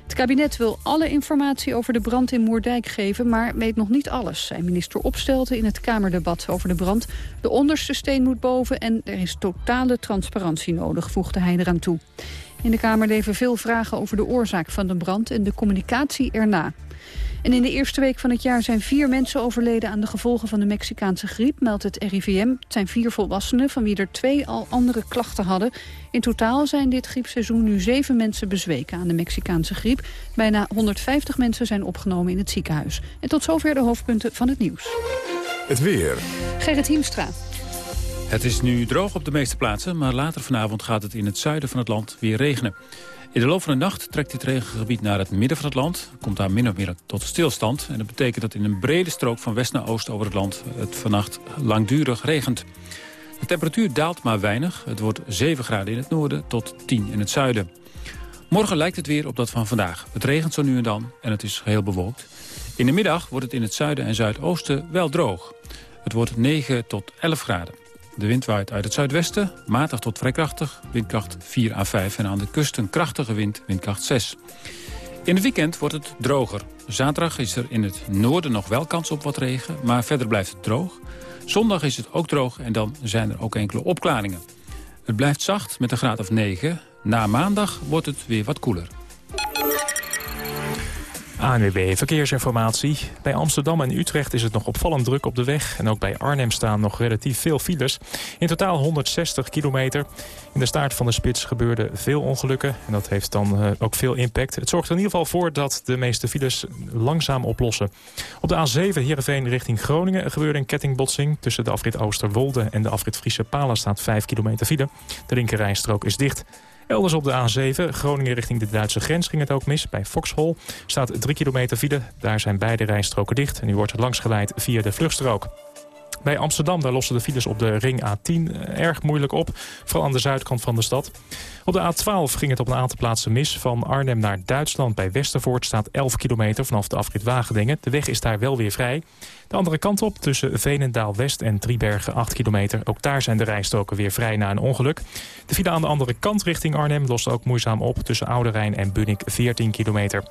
Het kabinet wil alle informatie over de brand in Moerdijk geven... maar weet nog niet alles, zei minister Opstelten in het Kamerdebat over de brand. De onderste steen moet boven en er is totale transparantie nodig, voegde hij eraan toe. In de Kamer leven veel vragen over de oorzaak van de brand en de communicatie erna. En in de eerste week van het jaar zijn vier mensen overleden aan de gevolgen van de Mexicaanse griep, meldt het RIVM. Het zijn vier volwassenen, van wie er twee al andere klachten hadden. In totaal zijn dit griepseizoen nu zeven mensen bezweken aan de Mexicaanse griep. Bijna 150 mensen zijn opgenomen in het ziekenhuis. En tot zover de hoofdpunten van het nieuws. Het weer. Gerrit Hiemstra. Het is nu droog op de meeste plaatsen, maar later vanavond gaat het in het zuiden van het land weer regenen. In de loop van de nacht trekt dit regengebied naar het midden van het land. Komt daar min of meer tot stilstand. En dat betekent dat in een brede strook van west naar oost over het land... het vannacht langdurig regent. De temperatuur daalt maar weinig. Het wordt 7 graden in het noorden tot 10 in het zuiden. Morgen lijkt het weer op dat van vandaag. Het regent zo nu en dan en het is geheel bewolkt. In de middag wordt het in het zuiden en zuidoosten wel droog. Het wordt 9 tot 11 graden. De wind waait uit het zuidwesten, matig tot vrij krachtig, windkracht 4 à 5. En aan de kust een krachtige wind, windkracht 6. In het weekend wordt het droger. Zaterdag is er in het noorden nog wel kans op wat regen, maar verder blijft het droog. Zondag is het ook droog en dan zijn er ook enkele opklaringen. Het blijft zacht met een graad of 9. Na maandag wordt het weer wat koeler. ANWB Verkeersinformatie. Bij Amsterdam en Utrecht is het nog opvallend druk op de weg. En ook bij Arnhem staan nog relatief veel files. In totaal 160 kilometer. In de staart van de spits gebeurden veel ongelukken. En dat heeft dan uh, ook veel impact. Het zorgt er in ieder geval voor dat de meeste files langzaam oplossen. Op de A7 Heerenveen richting Groningen gebeurde een kettingbotsing. Tussen de afrit Oosterwolde en de afrit Friese Palen staat 5 kilometer file. De linkerrijstrook is dicht. Elders op de A7, Groningen richting de Duitse grens, ging het ook mis. Bij Foxhol staat 3 kilometer file. Daar zijn beide rijstroken dicht en u wordt langs geleid via de vluchtstrook. Bij Amsterdam daar lossen de files op de ring A10 erg moeilijk op. Vooral aan de zuidkant van de stad. Op de A12 ging het op een aantal plaatsen mis. Van Arnhem naar Duitsland bij Westervoort staat 11 kilometer vanaf de afrit Wageningen. De weg is daar wel weer vrij. De andere kant op tussen Veenendaal-West en Driebergen 8 kilometer. Ook daar zijn de rijstoken weer vrij na een ongeluk. De file aan de andere kant richting Arnhem lost ook moeizaam op... tussen Oude Rijn en Bunnik 14 kilometer.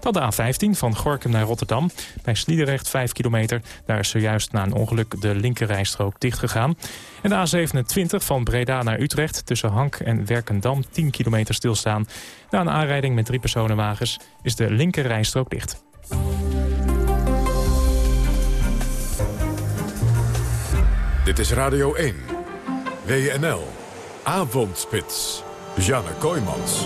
Dan de A15 van Gorkum naar Rotterdam. Bij Sliedrecht 5 kilometer. Daar is zojuist na een ongeluk de linkerrijstrook dichtgegaan. En de A27 van Breda naar Utrecht tussen Hank en Werkendam 10 kilometer stilstaan. Na een aanrijding met drie personenwagens is de linkerrijstrook dicht. Dit is Radio 1. WNL. Avondspits. Janne Kooijmans.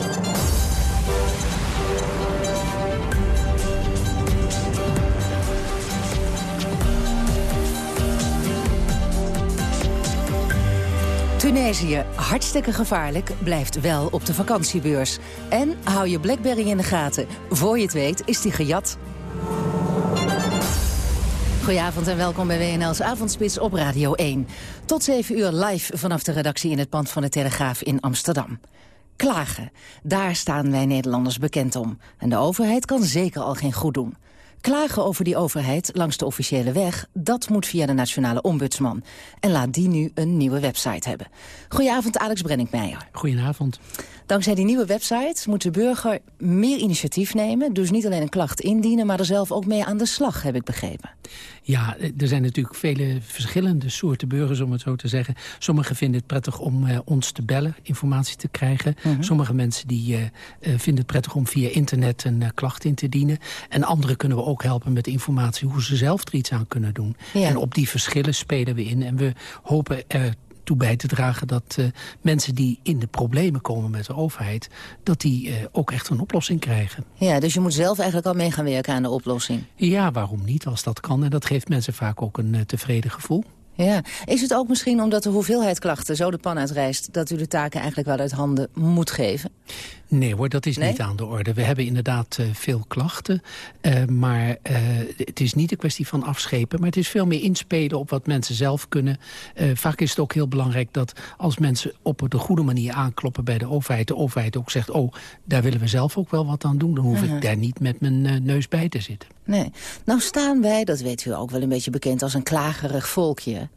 Tunesië, hartstikke gevaarlijk, blijft wel op de vakantiebeurs. En hou je Blackberry in de gaten. Voor je het weet is die gejat. Goedenavond en welkom bij WNL's Avondspits op Radio 1. Tot 7 uur live vanaf de redactie in het pand van de Telegraaf in Amsterdam. Klagen, daar staan wij Nederlanders bekend om. En de overheid kan zeker al geen goed doen. Klagen over die overheid langs de officiële weg, dat moet via de Nationale Ombudsman. En laat die nu een nieuwe website hebben. Goedenavond, Alex Brenninkmeijer. Goedenavond. Dankzij die nieuwe website moet de burger meer initiatief nemen. Dus niet alleen een klacht indienen, maar er zelf ook mee aan de slag, heb ik begrepen. Ja, er zijn natuurlijk vele verschillende soorten burgers, om het zo te zeggen. Sommigen vinden het prettig om uh, ons te bellen, informatie te krijgen. Mhm. Sommige mensen die, uh, uh, vinden het prettig om via internet een klacht in te dienen. En anderen kunnen we ook helpen met informatie hoe ze zelf er iets aan kunnen doen. Ja. En op die verschillen spelen we in. En we hopen er toe bij te dragen dat uh, mensen die in de problemen komen met de overheid... dat die uh, ook echt een oplossing krijgen. Ja, dus je moet zelf eigenlijk al mee gaan werken aan de oplossing. Ja, waarom niet als dat kan? En dat geeft mensen vaak ook een uh, tevreden gevoel. Ja. Is het ook misschien omdat de hoeveelheid klachten zo de pan uitreist... dat u de taken eigenlijk wel uit handen moet geven? Nee hoor, dat is nee? niet aan de orde. We hebben inderdaad uh, veel klachten. Uh, maar uh, het is niet een kwestie van afschepen. Maar het is veel meer inspelen op wat mensen zelf kunnen. vaak is het ook heel belangrijk dat als mensen op de goede manier aankloppen bij de overheid... de overheid ook zegt, oh, daar willen we zelf ook wel wat aan doen. Dan hoef -huh. ik daar niet met mijn neus bij te zitten. Nee. Nou staan wij, dat weet u ook wel een beetje bekend... als een klagerig volkje.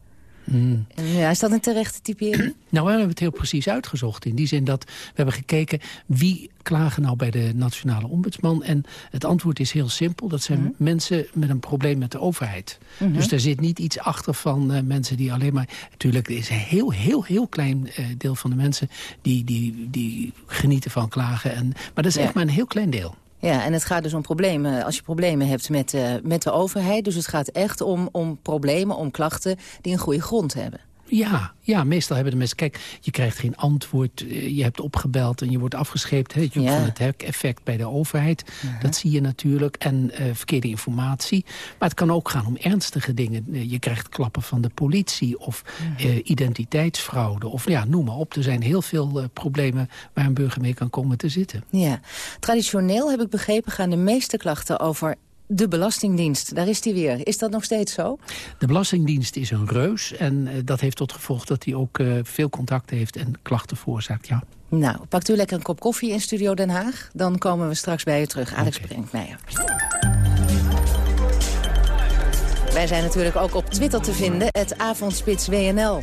Mm. Ja, is dat een terechte typering? Nou, we hebben het heel precies uitgezocht. In die zin dat we hebben gekeken wie klagen nou bij de nationale ombudsman. En het antwoord is heel simpel. Dat zijn Mhm. mm. mensen met een probleem met de overheid. Mhm. Dus daar zit niet iets achter van uh, mensen die alleen maar... Natuurlijk er is een heel, heel, heel klein uh, deel van de mensen die, die, die genieten van klagen. En, maar dat is Ja. echt maar een heel klein deel. Ja, en het gaat dus om problemen, als je problemen hebt met, uh, met de overheid. Dus het gaat echt om, om problemen, om klachten die een goede grond hebben. Ja, ja, meestal hebben de mensen... Kijk, je krijgt geen antwoord, je hebt opgebeld en je wordt afgescheept. Hè, je Ja. van het hek-effect bij de overheid. Dat zie je natuurlijk. En uh, verkeerde informatie. Maar het kan ook gaan om ernstige dingen. Uh, je krijgt klappen van de politie of identiteitsfraude. Of ja, noem maar op. Er zijn heel veel problemen waar een burger mee kan komen te zitten. Ja, traditioneel heb ik begrepen gaan de meeste klachten over de Belastingdienst. Daar is die weer. Is dat nog steeds zo? De Belastingdienst is een reus. En uh, dat heeft tot gevolg dat hij ook uh, veel contact heeft en klachten veroorzaakt, ja. Nou, pakt u lekker een kop koffie in Studio Den Haag. Dan komen we straks bij u terug. Alex okay. Brinkmeijer. Wij zijn natuurlijk ook op Twitter te vinden, het avondspits WNL.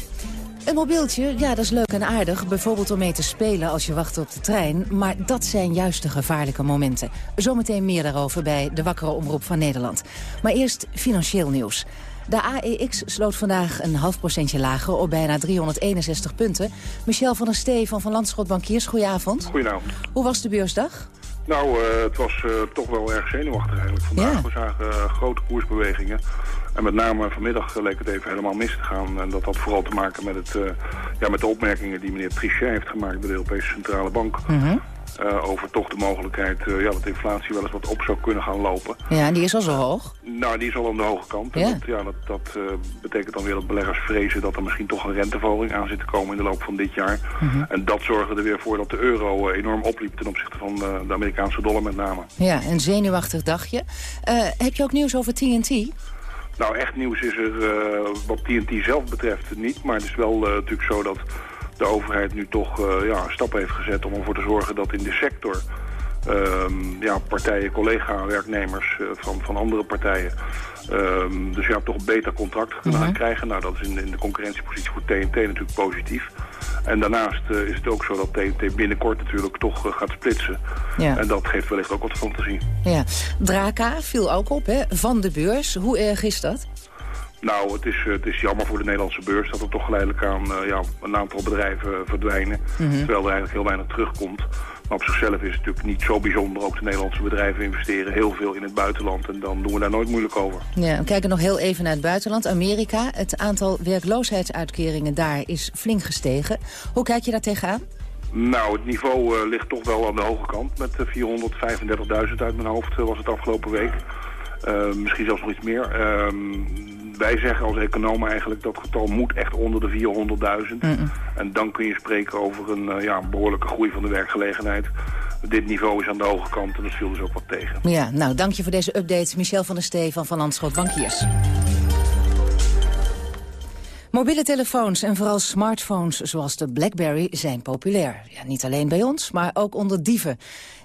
Een mobieltje, ja, dat is leuk en aardig. Bijvoorbeeld om mee te spelen als je wacht op de trein. Maar dat zijn juist de gevaarlijke momenten. Zometeen meer daarover bij de Wakkere Omroep van Nederland. Maar eerst financieel nieuws. De AEX sloot vandaag een half procentje lager op bijna 361 punten. Michel van der Stee van Van Landschot Bankiers, goedenavond. Goedenavond. Hoe was de beursdag? Nou, uh, het was uh, toch wel erg zenuwachtig eigenlijk vandaag. Ja. We zagen uh, grote koersbewegingen. En met name vanmiddag leek het even helemaal mis te gaan. En dat had vooral te maken met, het, ja, met de opmerkingen die meneer Trichet heeft gemaakt bij de Europese Centrale Bank. Mm -hmm. over toch de mogelijkheid ja, dat de inflatie wel eens wat op zou kunnen gaan lopen. Ja, en die is al zo hoog? Nou, die is al aan de hoge kant. Ja. En dat, ja, dat, dat betekent dan weer dat beleggers vrezen dat er misschien toch een renteverhoging aan zit te komen in de loop van dit jaar. Mhm. En dat zorgde er weer voor dat de euro enorm opliep ten opzichte van de, de Amerikaanse dollar met name. Ja, een zenuwachtig dagje. Uh, heb je ook nieuws over TNT? Nou, echt nieuws is er uh, wat TNT zelf betreft niet. Maar het is wel uh, natuurlijk zo dat de overheid nu toch uh, ja, een stap heeft gezet om ervoor te zorgen dat in de sector... Um, ja, partijen, collega-werknemers van, van andere partijen... Um, dus ja, toch een beter contract kunnen gaan krijgen. Nou, dat is in, in de concurrentiepositie voor TNT natuurlijk positief. En daarnaast eh, is het ook zo dat TNT binnenkort natuurlijk toch eh, gaat splitsen. Ja. En dat geeft wellicht ook wat fantasie. Ja. Draka viel ook op, hè? van de beurs. Hoe erg is dat? Nou, het is, eh, het is jammer voor de Nederlandse beurs dat er toch geleidelijk aan ja, een aantal bedrijven verdwijnen. Mhm. Terwijl er eigenlijk heel weinig terugkomt. Maar op zichzelf is het natuurlijk niet zo bijzonder. Ook de Nederlandse bedrijven investeren heel veel in het buitenland. En dan doen we daar nooit moeilijk over. Ja, we kijken nog heel even naar het buitenland. Amerika, het aantal werkloosheidsuitkeringen daar is flink gestegen. Hoe kijk je daar tegenaan? Nou, het niveau eh, ligt toch wel aan de hoge kant. Met eh, 435.000 uit mijn hoofd uh, was het afgelopen week. Misschien zelfs nog iets meer. Wij zeggen als economen eigenlijk dat getal moet echt onder de 400.000. Mm En dan kun je spreken over een uh, ja, behoorlijke groei van de werkgelegenheid. Dit niveau is aan de hoge kant en dat viel dus ook wat tegen. Ja, nou, dank je voor deze update. Michel van der Stee van Van Landschot Bankiers. Mobiele telefoons en vooral smartphones zoals de BlackBerry zijn populair. Ja, niet alleen bij ons, maar ook onder dieven.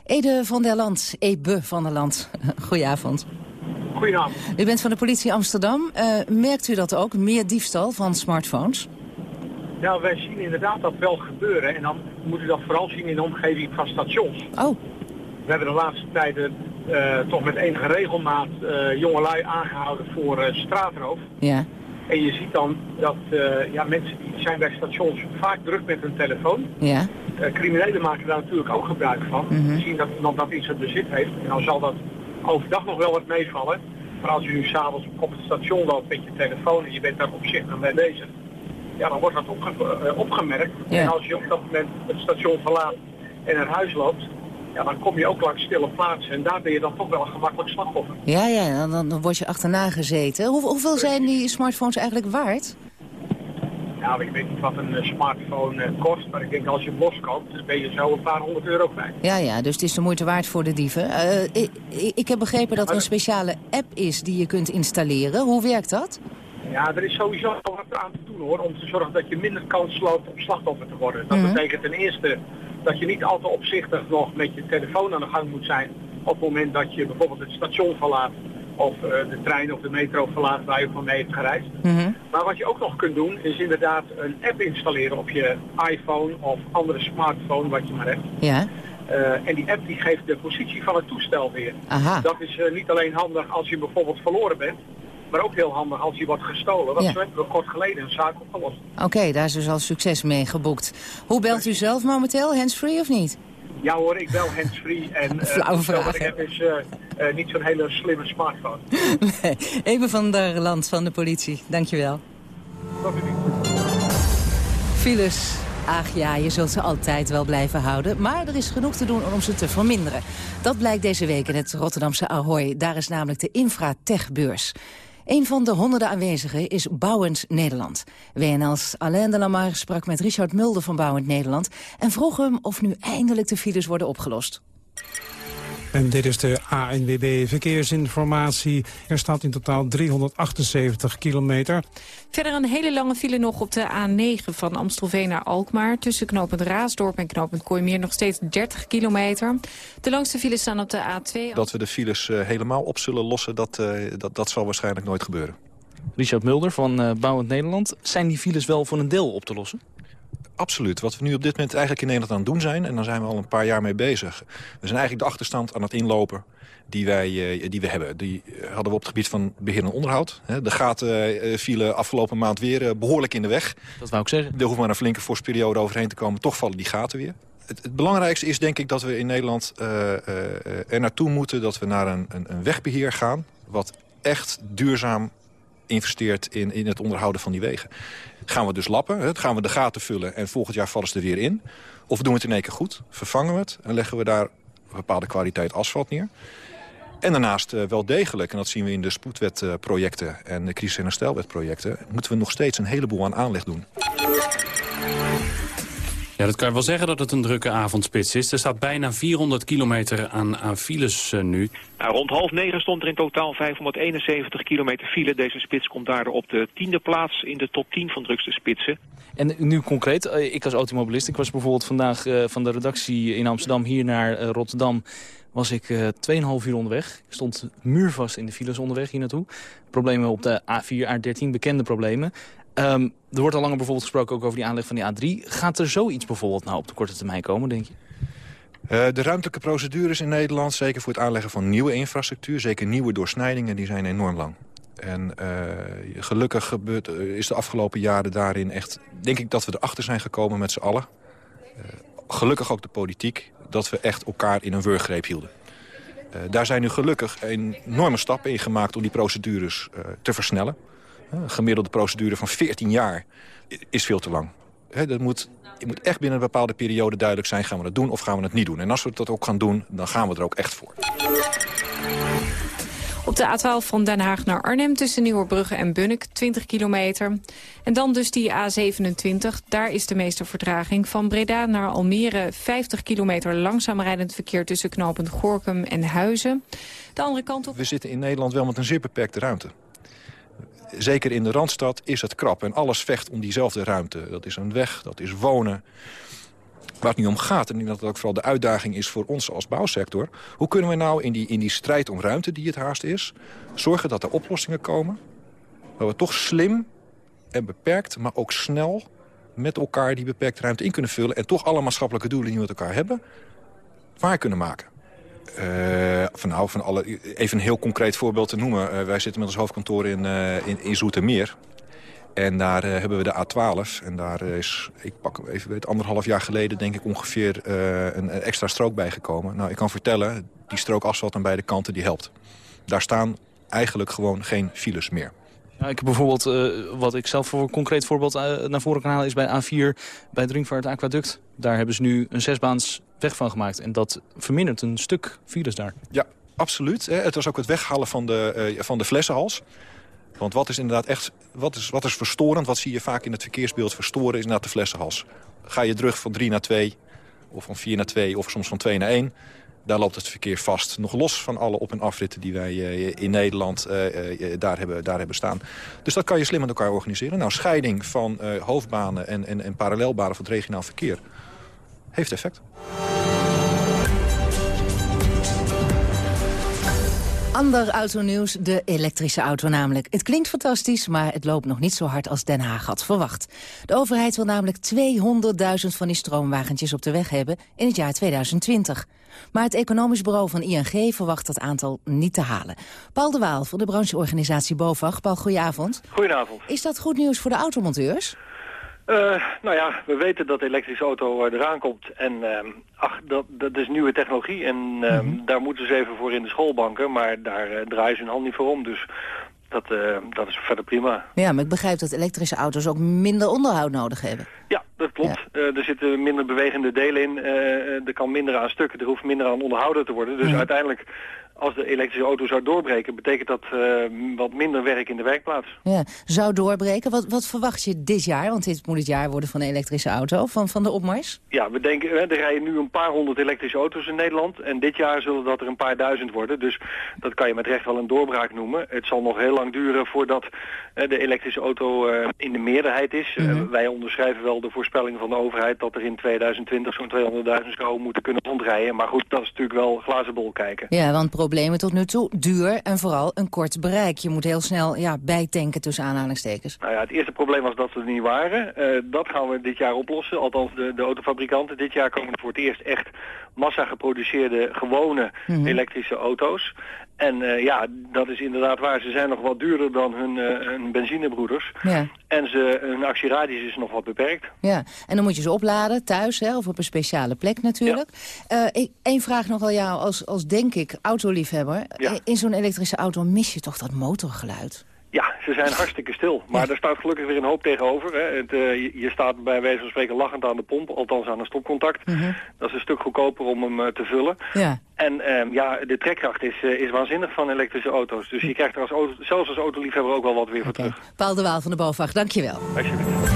Ede van der Land, Ebe van der Land, goedenavond. Goedenavond. U bent van de politie Amsterdam. Uh, merkt u dat ook, meer diefstal van smartphones? Nou, wij zien inderdaad dat wel gebeuren. En dan moet u dat vooral zien in de omgeving van stations. Oh. We hebben de laatste tijden uh, toch met enige regelmaat uh, jongelui aangehouden voor straatroof. Ja. En je ziet dan dat ja, mensen die zijn bij stations vaak druk met hun telefoon. Ja. criminelen maken daar natuurlijk ook gebruik van. Mhm. We zien dat iemand dat in zijn bezit heeft. En dan zal dat overdag nog wel wat meevallen. Maar als u nu s'avonds op het station loopt met je telefoon en je bent daar op zich mee bezig, ja, dan wordt dat opge uh, opgemerkt. Ja. En als je op dat moment het station verlaat en naar huis loopt, ja, dan kom je ook langs stille plaatsen. En daar ben je dan toch wel een gemakkelijk slachtoffer. Ja, ja, dan, dan word je achterna gezeten. Hoe, hoeveel zijn die smartphones eigenlijk waard? Nou, ik weet niet wat een uh, smartphone uh, kost, maar ik denk als je hem los koopt, dan ben je zo een paar honderd euro kwijt. Ja, ja, dus het is de moeite waard voor de dieven. Uh, ik, ik, heb begrepen dat er een speciale app is die je kunt installeren. Hoe werkt dat? Ja, er is sowieso wat aan te doen hoor, om te zorgen dat je minder kans loopt om slachtoffer te worden. Dat Mhm. mm -hmm. betekent ten eerste dat je niet al te opzichtig nog met je telefoon aan de gang moet zijn op het moment dat je bijvoorbeeld het station verlaat of uh, de trein of de metro verlaat waar je van mee hebt gereisd. Mm -hmm. Maar wat je ook nog kunt doen is inderdaad een app installeren op je iPhone of andere smartphone wat je maar hebt. Ja. Uh, en die app die geeft de positie van het toestel weer. Aha. Dat is uh, niet alleen handig als je bijvoorbeeld verloren bent, maar ook heel handig als je wordt gestolen. Want Ja. zo hebben we kort geleden een zaak opgelost. Oké, daar is dus al succes mee geboekt. Hoe belt u zelf momenteel? Handsfree of niet? Ja hoor, ik bel handsfree en uh, Flauwe vraag, dat ik heb is uh, uh, niet zo'n hele slimme smartphone. nee. Even van der Land van de politie. Dankjewel. Files. Ach ja, je zult ze altijd wel blijven houden. Maar er is genoeg te doen om ze te verminderen. Dat blijkt deze week in het Rotterdamse Ahoy. Daar is namelijk de Infratechbeurs. Een van de honderden aanwezigen is Bouwend Nederland. WNL's Alain de Lamar sprak met Richard Mulder van Bouwend Nederland... en vroeg hem of nu eindelijk de files worden opgelost. En dit is de ANWB Verkeersinformatie. Er staat in totaal 378 kilometer. Verder een hele lange file nog op de A9 van Amstelveen naar Alkmaar. Tussen knooppunt Raasdorp en knooppunt Kooimeer nog steeds 30 kilometer. De langste files staan op de A2. Dat we de files uh, helemaal op zullen lossen, dat, uh, dat, dat zal waarschijnlijk nooit gebeuren. Richard Mulder van uh, Bouwend Nederland. Zijn die files wel voor een deel op te lossen? Absoluut. Wat we nu op dit moment eigenlijk in Nederland aan het doen zijn... en daar zijn we al een paar jaar mee bezig. We zijn eigenlijk de achterstand aan het inlopen die, wij, uh, die we hebben. Die hadden we op het gebied van beheer en onderhoud. De gaten uh, vielen afgelopen maand weer behoorlijk in de weg. Dat wou ik zeggen. Er hoeft maar een flinke vorstperiode overheen te komen. Toch vallen die gaten weer. Het, het belangrijkste is denk ik dat we in Nederland er naartoe moeten... dat we naar een, een, een wegbeheer gaan... wat echt duurzaam investeert in, in het onderhouden van die wegen. Gaan we dus lappen, hè? gaan we de gaten vullen en volgend jaar vallen ze er weer in. Of doen we het in één keer goed, vervangen we het en leggen we daar een bepaalde kwaliteit asfalt neer. En daarnaast uh, wel degelijk, en dat zien we in de spoedwetprojecten en de crisis- en herstelwetprojecten... moeten we nog steeds een heleboel aan aanleg doen. Ja, dat kan je wel zeggen dat het een drukke avondspits is. Er staat bijna 400 kilometer aan, aan files uh, nu. Nou, rond half negen stond er in totaal 571 kilometer file. Deze spits komt daardoor op de tiende plaats in de top 10 van drukste spitsen. En nu concreet, ik als automobilist, ik was bijvoorbeeld vandaag uh, van de redactie in Amsterdam hier naar uh, Rotterdam was ik uh, 2,5 uur onderweg. Ik stond muurvast in de files onderweg hier naartoe. Problemen op de A4, A13, bekende problemen. Ehm, er wordt al langer bijvoorbeeld gesproken ook over die aanleg van die A3. Gaat er zoiets bijvoorbeeld nou op de korte termijn komen, denk je? Uh, de ruimtelijke procedures in Nederland, zeker voor het aanleggen van nieuwe infrastructuur... zeker nieuwe doorsnijdingen, die zijn enorm lang. En uh, gelukkig gebeurt, is de afgelopen jaren daarin echt... denk ik dat we erachter zijn gekomen met z'n allen. Gelukkig ook de politiek, dat we echt elkaar in een wurggreep hielden. Daar zijn nu gelukkig enorme stappen in gemaakt om die procedures te versnellen. Een gemiddelde procedure van 14 jaar is veel te lang. He, dat moet, het moet echt binnen een bepaalde periode duidelijk zijn... gaan we het doen of gaan we het niet doen. En als we dat ook gaan doen, dan gaan we er ook echt voor. Op de A12 van Den Haag naar Arnhem tussen Nieuwerbrugge en Bunnik, 20 kilometer. En dan dus die A27, daar is de meeste vertraging. Van Breda naar Almere, 50 kilometer langzaam rijdend verkeer... tussen knooppunt Gorkum en Huizen. De andere kant op... We zitten in Nederland wel met een zeer beperkte ruimte zeker in de Randstad is het krap. En alles vecht om diezelfde ruimte. Dat is een weg, dat is wonen. Waar het nu om gaat, en dat dat ook vooral de uitdaging is voor ons als bouwsector... hoe kunnen we nou in die, in die strijd om ruimte, die het haast is... zorgen dat er oplossingen komen... waar we toch slim en beperkt, maar ook snel met elkaar die beperkte ruimte in kunnen vullen... en toch alle maatschappelijke doelen die we met elkaar hebben, waar kunnen maken. Uh, van, nou, van alle, even een heel concreet voorbeeld te noemen. Uh, wij zitten met ons hoofdkantoor in, uh, in, Zoetermeer. En daar hebben we de A12. En daar is, ik pak hem even weet, anderhalf jaar geleden denk ik ongeveer een, een, extra strook bijgekomen. Nou, ik kan vertellen, die strook asfalt aan beide kanten, die helpt. Daar staan eigenlijk gewoon geen files meer. Ja, ik heb bijvoorbeeld, wat ik zelf voor een concreet voorbeeld naar voren kan halen... is bij A4, bij het Ringvaart Aquaduct. Daar hebben ze nu een zesbaans weg van gemaakt. En dat vermindert een stuk files daar. Ja, absoluut. Het was ook het weghalen van de, uh, van de flessenhals. Want wat is inderdaad echt, wat is, wat is verstorend, wat zie je vaak in het verkeersbeeld verstoren, is inderdaad de flessenhals. Ga je terug van 3 naar 2, of van 4 naar 2, of soms van 2 naar 1 daar loopt het verkeer vast. Nog los van alle op- en afritten die wij uh, in Nederland uh, daar, hebben, daar hebben staan. Dus dat kan je slim met elkaar organiseren. Nou, scheiding van hoofdbanen en, en, en parallelbanen van het regionaal verkeer heeft effect. Ander autonieuws, de elektrische auto namelijk. Het klinkt fantastisch, maar het loopt nog niet zo hard als Den Haag had verwacht. De overheid wil namelijk 200.000 van die stroomwagentjes op de weg hebben in het jaar 2020. Maar het economisch bureau van ING verwacht dat aantal niet te halen. Paul de Waal van de brancheorganisatie BOVAG. Paul, goedenavond. Goedenavond. Is dat goed nieuws voor de automonteurs? Uh, nou ja, we weten dat de elektrische auto eraan komt. En uh, ach, dat, dat is nieuwe technologie. En uh, mm -hmm. daar moeten ze even voor in de schoolbanken. Maar daar uh, draaien ze hun hand niet voor om. Dus dat, dat is verder prima. Ja, maar ik begrijp dat elektrische auto's ook minder onderhoud nodig hebben. Ja, dat klopt. Ja. er zitten minder bewegende delen in. er kan minder aan stukken. Er hoeft minder aan onderhouden te worden. Dus mm -hmm. uiteindelijk als de elektrische auto zou doorbreken, betekent dat uh, wat minder werk in de werkplaats. Ja, zou doorbreken. Wat, wat verwacht je dit jaar? Want dit moet het jaar worden van de elektrische auto, van, van de opmars. Ja, we denken, er rijden nu een paar honderd elektrische auto's in Nederland. En dit jaar zullen dat er een paar duizend worden. Dus dat kan je met recht wel een doorbraak noemen. Het zal nog heel lang duren voordat uh, de elektrische auto uh, in de meerderheid is. Mm -hmm. wij onderschrijven wel de voorspelling van de overheid dat er in 2020 zo'n 200.000 zou moeten kunnen rondrijden. Maar goed, dat is natuurlijk wel glazen bol kijken. Ja, want problemen tot nu toe. Duur en vooral een kort bereik. Je moet heel snel ja, bijtanken tussen aanhalingstekens. Nou ja, het eerste probleem was dat we er niet waren. Uh, dat gaan we dit jaar oplossen. Althans, de, de autofabrikanten. Dit jaar komen er voor het eerst echt massa geproduceerde gewone mm -hmm. elektrische auto's. En uh, ja, dat is inderdaad waar. Ze zijn nog wat duurder dan hun, uh, hun benzinebroeders. Ja. En ze, hun actieradius is nog wat beperkt. Ja, en dan moet je ze opladen thuis, hè, of op een speciale plek natuurlijk. Ja. Uh, Eén vraag nog aan jou als, als denk ik, autoliefhebber. Ja. In zo'n elektrische auto mis je toch dat motorgeluid? Ja, ze zijn hartstikke stil. Maar ja. er staat gelukkig weer een hoop tegenover. Hè. Het, uh, je, staat bij wijze van spreken lachend aan de pomp, althans aan een stopcontact. -hmm. Dat is een stuk goedkoper om hem uh, te vullen. Ja. En um, ja, de trekkracht is, uh, is waanzinnig van elektrische auto's. Dus je krijgt er als auto, zelfs als autoliefhebber ook wel wat weer voor terug. Paul de Waal van de BOVAG, dankjewel. Alsjeblieft.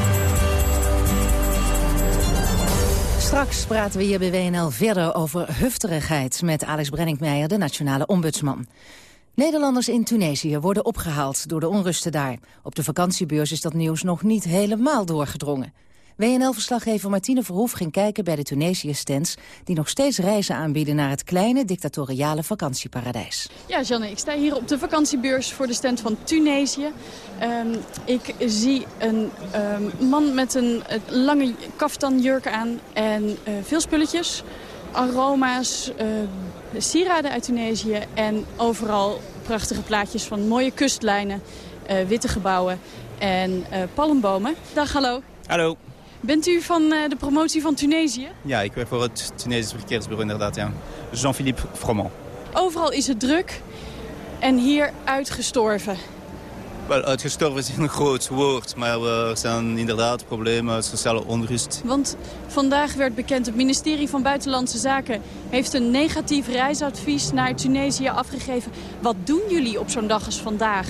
Straks praten we hier bij WNL verder over hufterigheid... met Alex Brenninkmeijer, de nationale ombudsman. Nederlanders in Tunesië worden opgehaald door de onrusten daar. Op de vakantiebeurs is dat nieuws nog niet helemaal doorgedrongen. WNL-verslaggever Martine Verhoef ging kijken bij de Tunesië-stands... die nog steeds reizen aanbieden naar het kleine dictatoriale vakantieparadijs. Ja, Janne, ik sta hier op de vakantiebeurs voor de stand van Tunesië. Um, ik zie een um, man met een lange kaftanjurk aan en uh, veel spulletjes. Aroma's, uh, sieraden uit Tunesië en overal prachtige plaatjes van mooie kustlijnen, uh, witte gebouwen en palmbomen. Dag, hallo. Hallo. Bent u van uh, de promotie van Tunesië? Ja, ik werk voor het Tunesisch verkeersbureau inderdaad, ja. Jean-Philippe Froment. Overal is het druk en hier uitgestorven. Wel, uitgestorven is een groot woord, maar er zijn inderdaad problemen, sociale onrust. Want vandaag werd bekend, het ministerie van Buitenlandse Zaken heeft een negatief reisadvies naar Tunesië afgegeven. Wat doen jullie op zo'n dag als vandaag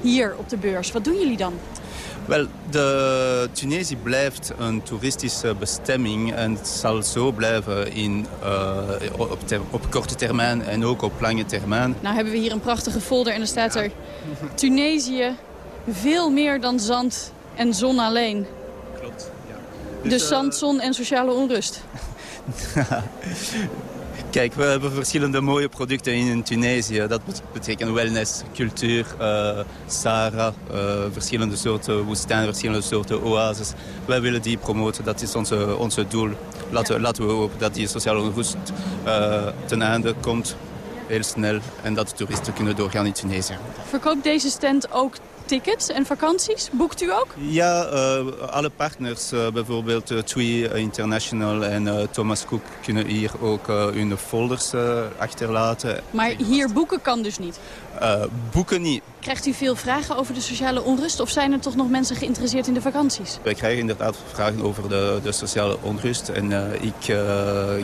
hier op de beurs? Wat doen jullie dan? Wel, de Tunesië blijft een toeristische bestemming en het zal zo blijven in, uh, op, ter, op, korte termijn en ook op lange termijn. Nou hebben we hier een prachtige folder en er staat er Tunesië veel meer dan zand en zon alleen. Klopt, ja. Dus, dus zand, zon en sociale onrust. Kijk, we hebben verschillende mooie producten in Tunesië. Dat betekent wellness, cultuur, uh, Sahara, uh, verschillende soorten woestijn, verschillende soorten oases. Wij willen die promoten, dat is onze, onze doel. Laten, laten we hopen dat die sociale onrust uh, ten einde komt, heel snel. En dat de toeristen kunnen doorgaan in Tunesië. Verkoopt deze stand ook tickets en vakanties? Boekt u ook? Ja, uh, alle partners, uh, bijvoorbeeld uh, TWI International en Thomas Cook... kunnen hier ook hun folders achterlaten. Maar hier boeken kan dus niet? boeken niet. Krijgt u veel vragen over de sociale onrust... of zijn er toch nog mensen geïnteresseerd in de vakanties? Wij krijgen inderdaad vragen over de, de sociale onrust. En ik,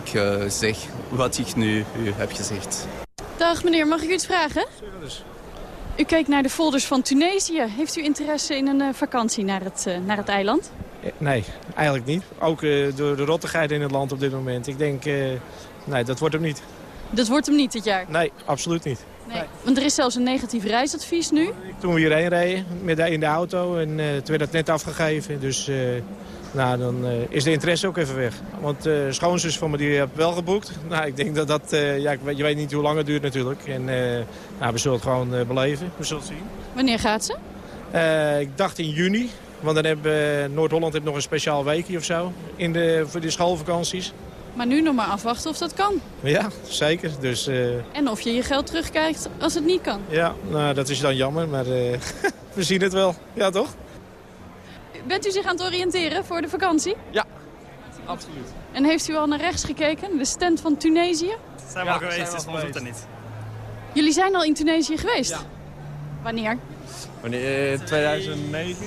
ik zeg wat ik nu u heb gezegd. Dag meneer, mag ik u iets vragen? dus. U keek naar de folders van Tunesië. Heeft u interesse in een uh, vakantie naar het, uh, naar het eiland? Nee, eigenlijk niet. Ook uh, door de rottigheid in het land op dit moment. Ik denk, nee, dat wordt hem niet. Dat wordt hem niet dit jaar? Nee, absoluut niet. Nee. nee. Want er is zelfs een negatief reisadvies nu. Toen we hierheen reden met in de auto en toen werd dat net afgegeven. Dus nou, dan uh, is de interesse ook even weg. Want uh, schoonzus van me die heb wel geboekt. Nou, ik denk dat dat... Uh, ja, je weet niet hoe lang het duurt natuurlijk. En nou, we zullen het gewoon beleven. We zullen het zien. Wanneer gaat ze? ik dacht in juni. Want dan hebben Noord-Holland heeft nog een speciaal weekje of zo. In de, voor de schoolvakanties. Maar nu nog maar afwachten of dat kan. Ja, zeker. Dus, En of je je geld terugkrijgt als het niet kan. Ja, nou, dat is dan jammer. Maar we zien het wel. Ja, toch? Bent u zich aan het oriënteren voor de vakantie? Ja, absoluut. En heeft u al naar rechts gekeken? De stand van Tunesië? Zijn we al geweest, dus ons het er niet. Jullie zijn al in Tunesië geweest? Ja. Wanneer? Wanneer? Eh, 2009?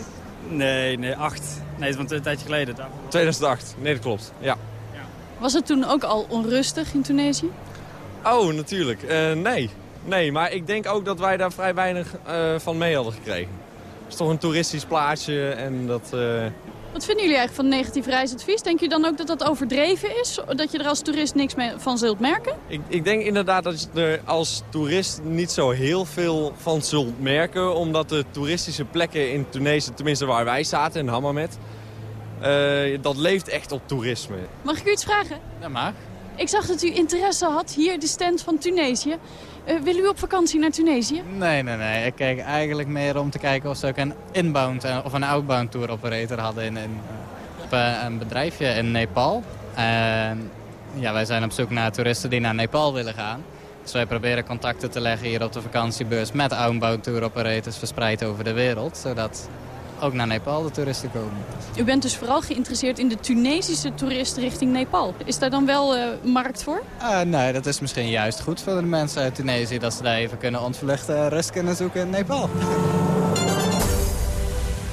Nee, nee, 8. Nee, het is een tijdje geleden. 2008, nee dat klopt, ja. ja. Was het toen ook al onrustig in Tunesië? Oh, natuurlijk. Uh, nee. Nee, maar ik denk ook dat wij daar vrij weinig uh, van mee hadden gekregen. Het is toch een toeristisch plaatsje en dat... Uh... Wat vinden jullie eigenlijk van negatief reisadvies? Denk je dan ook dat dat overdreven is? Dat je er als toerist niks mee van zult merken? Ik, ik denk inderdaad dat je er als toerist niet zo heel veel van zult merken. Omdat de toeristische plekken in Tunesië, tenminste waar wij zaten, in Hammamet... Uh, dat leeft echt op toerisme. Mag ik u iets vragen? Ja, mag. Ik zag dat u interesse had, hier de stand van Tunesië. Uh, wil u op vakantie naar Tunesië? Nee, nee, nee. Ik kijk eigenlijk meer om te kijken of ze ook een inbound of een outbound tour operator hadden in, in op een bedrijfje in Nepal. En ja, wij zijn op zoek naar toeristen die naar Nepal willen gaan. Dus wij proberen contacten te leggen hier op de vakantiebeurs met outbound tour operators verspreid over de wereld. Zodat ook naar Nepal de toeristen komen. U bent dus vooral geïnteresseerd in de Tunesische toeristen richting Nepal. Is daar dan wel uh, markt voor? Uh, nee, dat is misschien juist goed voor de mensen uit Tunesië... dat ze daar even kunnen ontvluchten en rust kunnen zoeken in Nepal.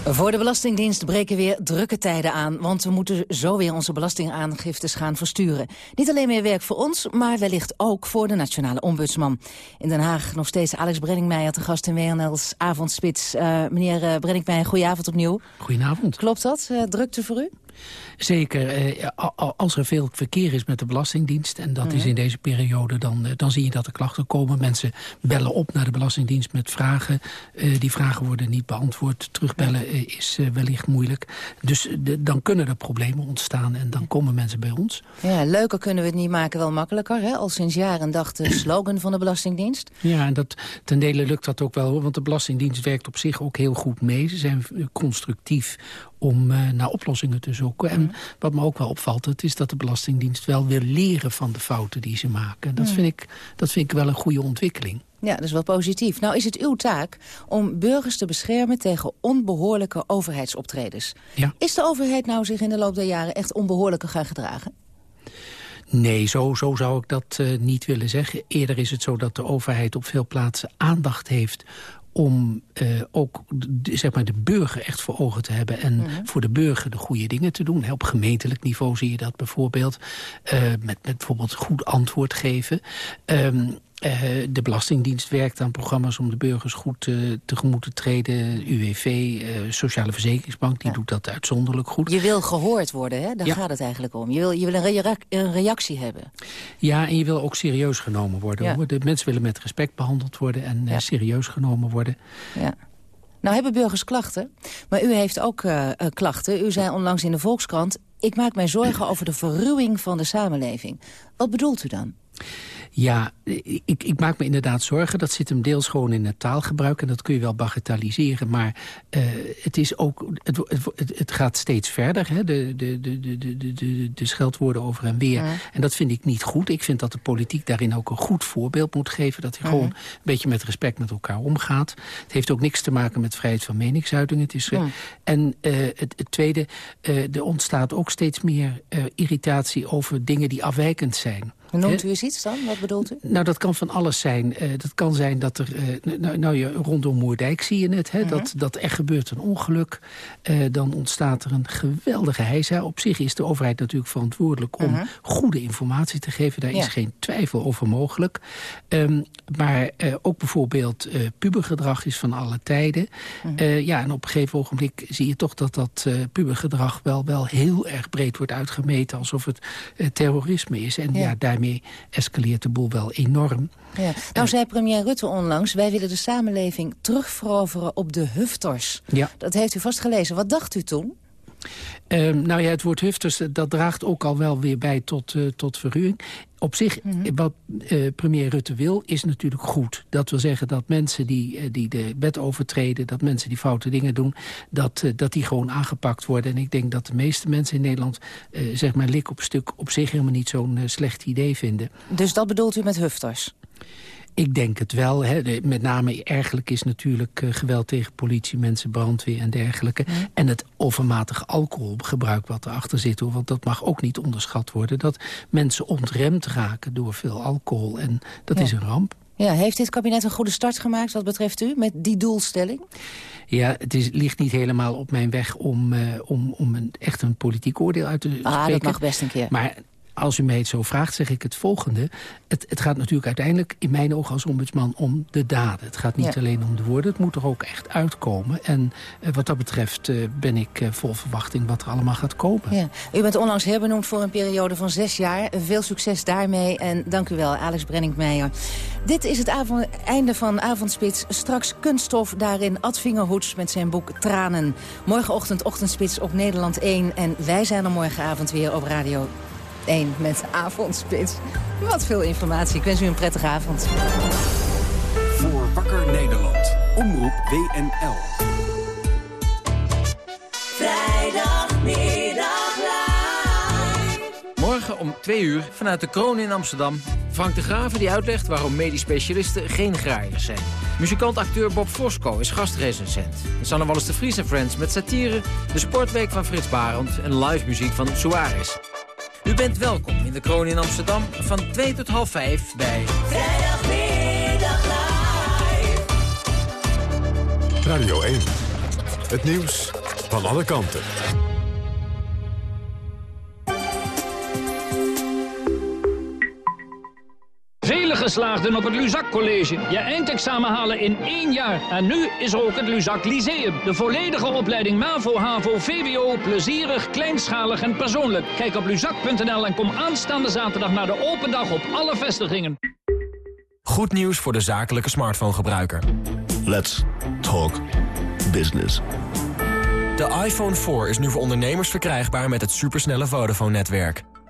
Voor de Belastingdienst breken weer drukke tijden aan... want we moeten zo weer onze belastingaangiftes gaan versturen. Niet alleen meer werk voor ons, maar wellicht ook voor de Nationale Ombudsman. In Den Haag nog steeds Alex Brenningmeijer te gast in WNL's Avondspits. Uh, meneer uh, Brenningmeijer, goedenavond opnieuw. Goedenavond. Klopt dat? Uh, drukte voor u? Zeker. Eh, als er veel verkeer is met de Belastingdienst... en dat is mhm. in deze periode, dan, eh, dan zie je dat er klachten komen. Mensen bellen op naar de Belastingdienst met vragen. Eh, die vragen worden niet beantwoord. Terugbellen is wellicht moeilijk. Dus dan kunnen er problemen ontstaan en dan komen mensen bij ons. Ja, leuker kunnen we het niet maken, wel makkelijker. Hè? Al sinds jaar en dag de slogan van de Belastingdienst. Ja, en dat, ten dele lukt dat ook wel. Want de Belastingdienst werkt op zich ook heel goed mee. Ze zijn constructief om uh, naar oplossingen te zoeken. En mhm. wat me ook wel opvalt, het is dat de Belastingdienst wel wil leren van de fouten die ze maken. Dat, mhm. vind, ik, dat vind ik wel een goede ontwikkeling. Ja, dat is wel positief. Nou is het uw taak om burgers te beschermen tegen onbehoorlijke overheidsoptredens. Ja. Is de overheid nou zich in de loop der jaren echt onbehoorlijker gaan gedragen? Nee, zo, zo zou ik dat uh, niet willen zeggen. Eerder is het zo dat de overheid op veel plaatsen aandacht heeft om uh, ook de, zeg maar de burger echt voor ogen te hebben... en mhm. voor de burger de goede dingen te doen. Op gemeentelijk niveau zie je dat bijvoorbeeld... Uh, met, met bijvoorbeeld goed antwoord geven. Um, uh, de Belastingdienst werkt aan programma's om de burgers goed uh, tegemoet te treden. UWV, uh, Sociale Verzekeringsbank, die doet dat uitzonderlijk goed. Je wil gehoord worden, hè? daar gaat het eigenlijk om. Je wil, je wil een, een, reactie hebben. Ja, en je wil ook serieus genomen worden. Ja. De mensen willen met respect behandeld worden en serieus genomen worden. Ja. Nou hebben burgers klachten, maar u heeft ook klachten. U zei onlangs in de Volkskrant... ik maak mij zorgen over de verruwing van de samenleving. Wat bedoelt u dan? Ja, ik, ik, maak me inderdaad zorgen. Dat zit hem deels gewoon in het taalgebruik. En dat kun je wel bagatelliseren. Maar uh, het, is ook, het, het, het, gaat steeds verder. Hè? De, de, de, de, de, de scheldwoorden over en weer. En dat vind ik niet goed. Ik vind dat de politiek daarin ook een goed voorbeeld moet geven. Dat hij gewoon een beetje met respect met elkaar omgaat. Het heeft ook niks te maken met vrijheid van meningsuiting. Het is, uh, En uh, het, het, tweede, er ontstaat ook steeds meer irritatie over dingen die afwijkend zijn. Noemt u eens iets dan? Wat bedoelt u? Nou, dat kan van alles zijn. Uh, dat kan zijn dat er... Uh, nou, nou ja, rondom Moerdijk zie je het. Hè, -hmm. dat, dat er gebeurt een ongeluk. Uh, dan ontstaat er een geweldige heisa. Op zich is de overheid natuurlijk verantwoordelijk... om -hmm. goede informatie te geven. Daar ja. is geen twijfel over mogelijk. Um, maar ook bijvoorbeeld pubergedrag is van alle tijden. -hmm. ja, en op een gegeven ogenblik zie je toch dat dat pubergedrag... Wel, wel heel erg breed wordt uitgemeten. Alsof het terrorisme is. En ja, ja daarmee escaleert de boel wel enorm. Ja. Nou zei premier Rutte onlangs... wij willen de samenleving terugveroveren op de hufters. Ja. Dat heeft u vast gelezen. Wat dacht u toen? Um, nou ja, het woord hufters, dat draagt ook al wel weer bij tot, uh, tot verruwing. Op zich, mm -hmm. wat uh, premier Rutte wil, is natuurlijk goed. Dat wil zeggen dat mensen die, die de wet overtreden... dat mensen die foute dingen doen, dat, dat die gewoon aangepakt worden. En ik denk dat de meeste mensen in Nederland... zeg maar lik op stuk op zich helemaal niet zo'n slecht idee vinden. Dus dat bedoelt u met hufters? Ik denk het wel. Hè. Met name ergelijk is natuurlijk uh, geweld tegen politie, mensen, brandweer en dergelijke. Ja. En het overmatig alcoholgebruik wat erachter zit. Hoor, want dat mag ook niet onderschat worden. Dat mensen ontremd raken door veel alcohol. En dat ja. is een ramp. Ja, heeft dit kabinet een goede start gemaakt wat betreft u met die doelstelling? Ja, het is, ligt niet helemaal op mijn weg om, uh, om, om een, echt een politiek oordeel uit te ah, spreken. Ah, dat mag best een keer. Maar als u mij het zo vraagt, zeg ik het volgende. Het, het, gaat natuurlijk uiteindelijk in mijn ogen als ombudsman om de daden. Het gaat niet ja. alleen om de woorden, het moet er ook echt uitkomen. En uh, wat dat betreft uh, ben ik uh, vol verwachting wat er allemaal gaat komen. Ja. U bent onlangs herbenoemd voor een periode van zes jaar. Veel succes daarmee en dank u wel, Alex Brenninkmeijer. Dit is het avond, einde van Avondspits. Straks kunststof, daarin Ad Vingerhoets met zijn boek Tranen. Morgenochtend Ochtendspits op Nederland 1. En wij zijn er morgenavond weer op Radio 1 met Avondspits. Wat veel informatie. Ik wens u een prettige avond. Voor Wakker Nederland. Omroep WNL. Vrijdagmiddag Morgen om 2 uur vanuit de Kroon in Amsterdam. Frank de Graven die uitlegt waarom medisch specialisten geen graaiers zijn. Muzikant-acteur Bob Fosco is gastrecensent. Sanne Wallis de Vries en Friends met satire, de sportweek van Frits Barend en live muziek van Suarez. U bent welkom in de Kroon in Amsterdam van 2 tot half 5 bij... Live. Radio 1. Het nieuws van alle kanten. Geslaagden op het Luzak College. Je eindexamen halen in één jaar. En nu is er ook het Luzak Lyceum. De volledige opleiding MAVO, HAVO, VWO, plezierig, kleinschalig en persoonlijk. Kijk op luzak.nl en kom aanstaande zaterdag naar de open dag op alle vestigingen. Goed nieuws voor de zakelijke smartphone-gebruiker. Let's talk business. De iPhone 4 is nu voor ondernemers verkrijgbaar met het supersnelle Vodafone-netwerk.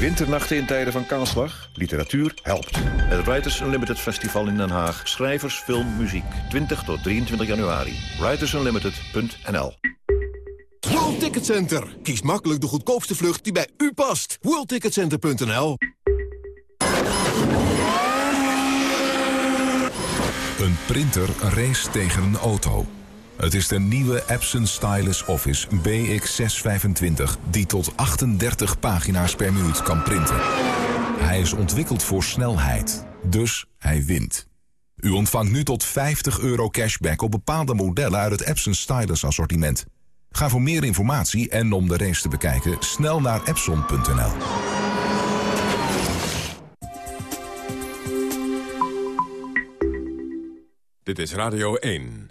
Winternachten in tijden van kaalslag? Literatuur helpt. Het Writers Unlimited Festival in Den Haag. Schrijvers, film, muziek. 20 tot 23 januari. WritersUnlimited.nl World Ticket Center. Kies makkelijk de goedkoopste vlucht die bij u past. WorldTicketCenter.nl Een printer race tegen een auto. Het is de nieuwe Epson Stylus Office BX625... die tot 38 pagina's per minuut kan printen. Hij is ontwikkeld voor snelheid, dus hij wint. U ontvangt nu tot 50 euro cashback op bepaalde modellen... uit het Epson Stylus assortiment. Ga voor meer informatie en om de race te bekijken... snel naar epson.nl. Dit is Radio 1.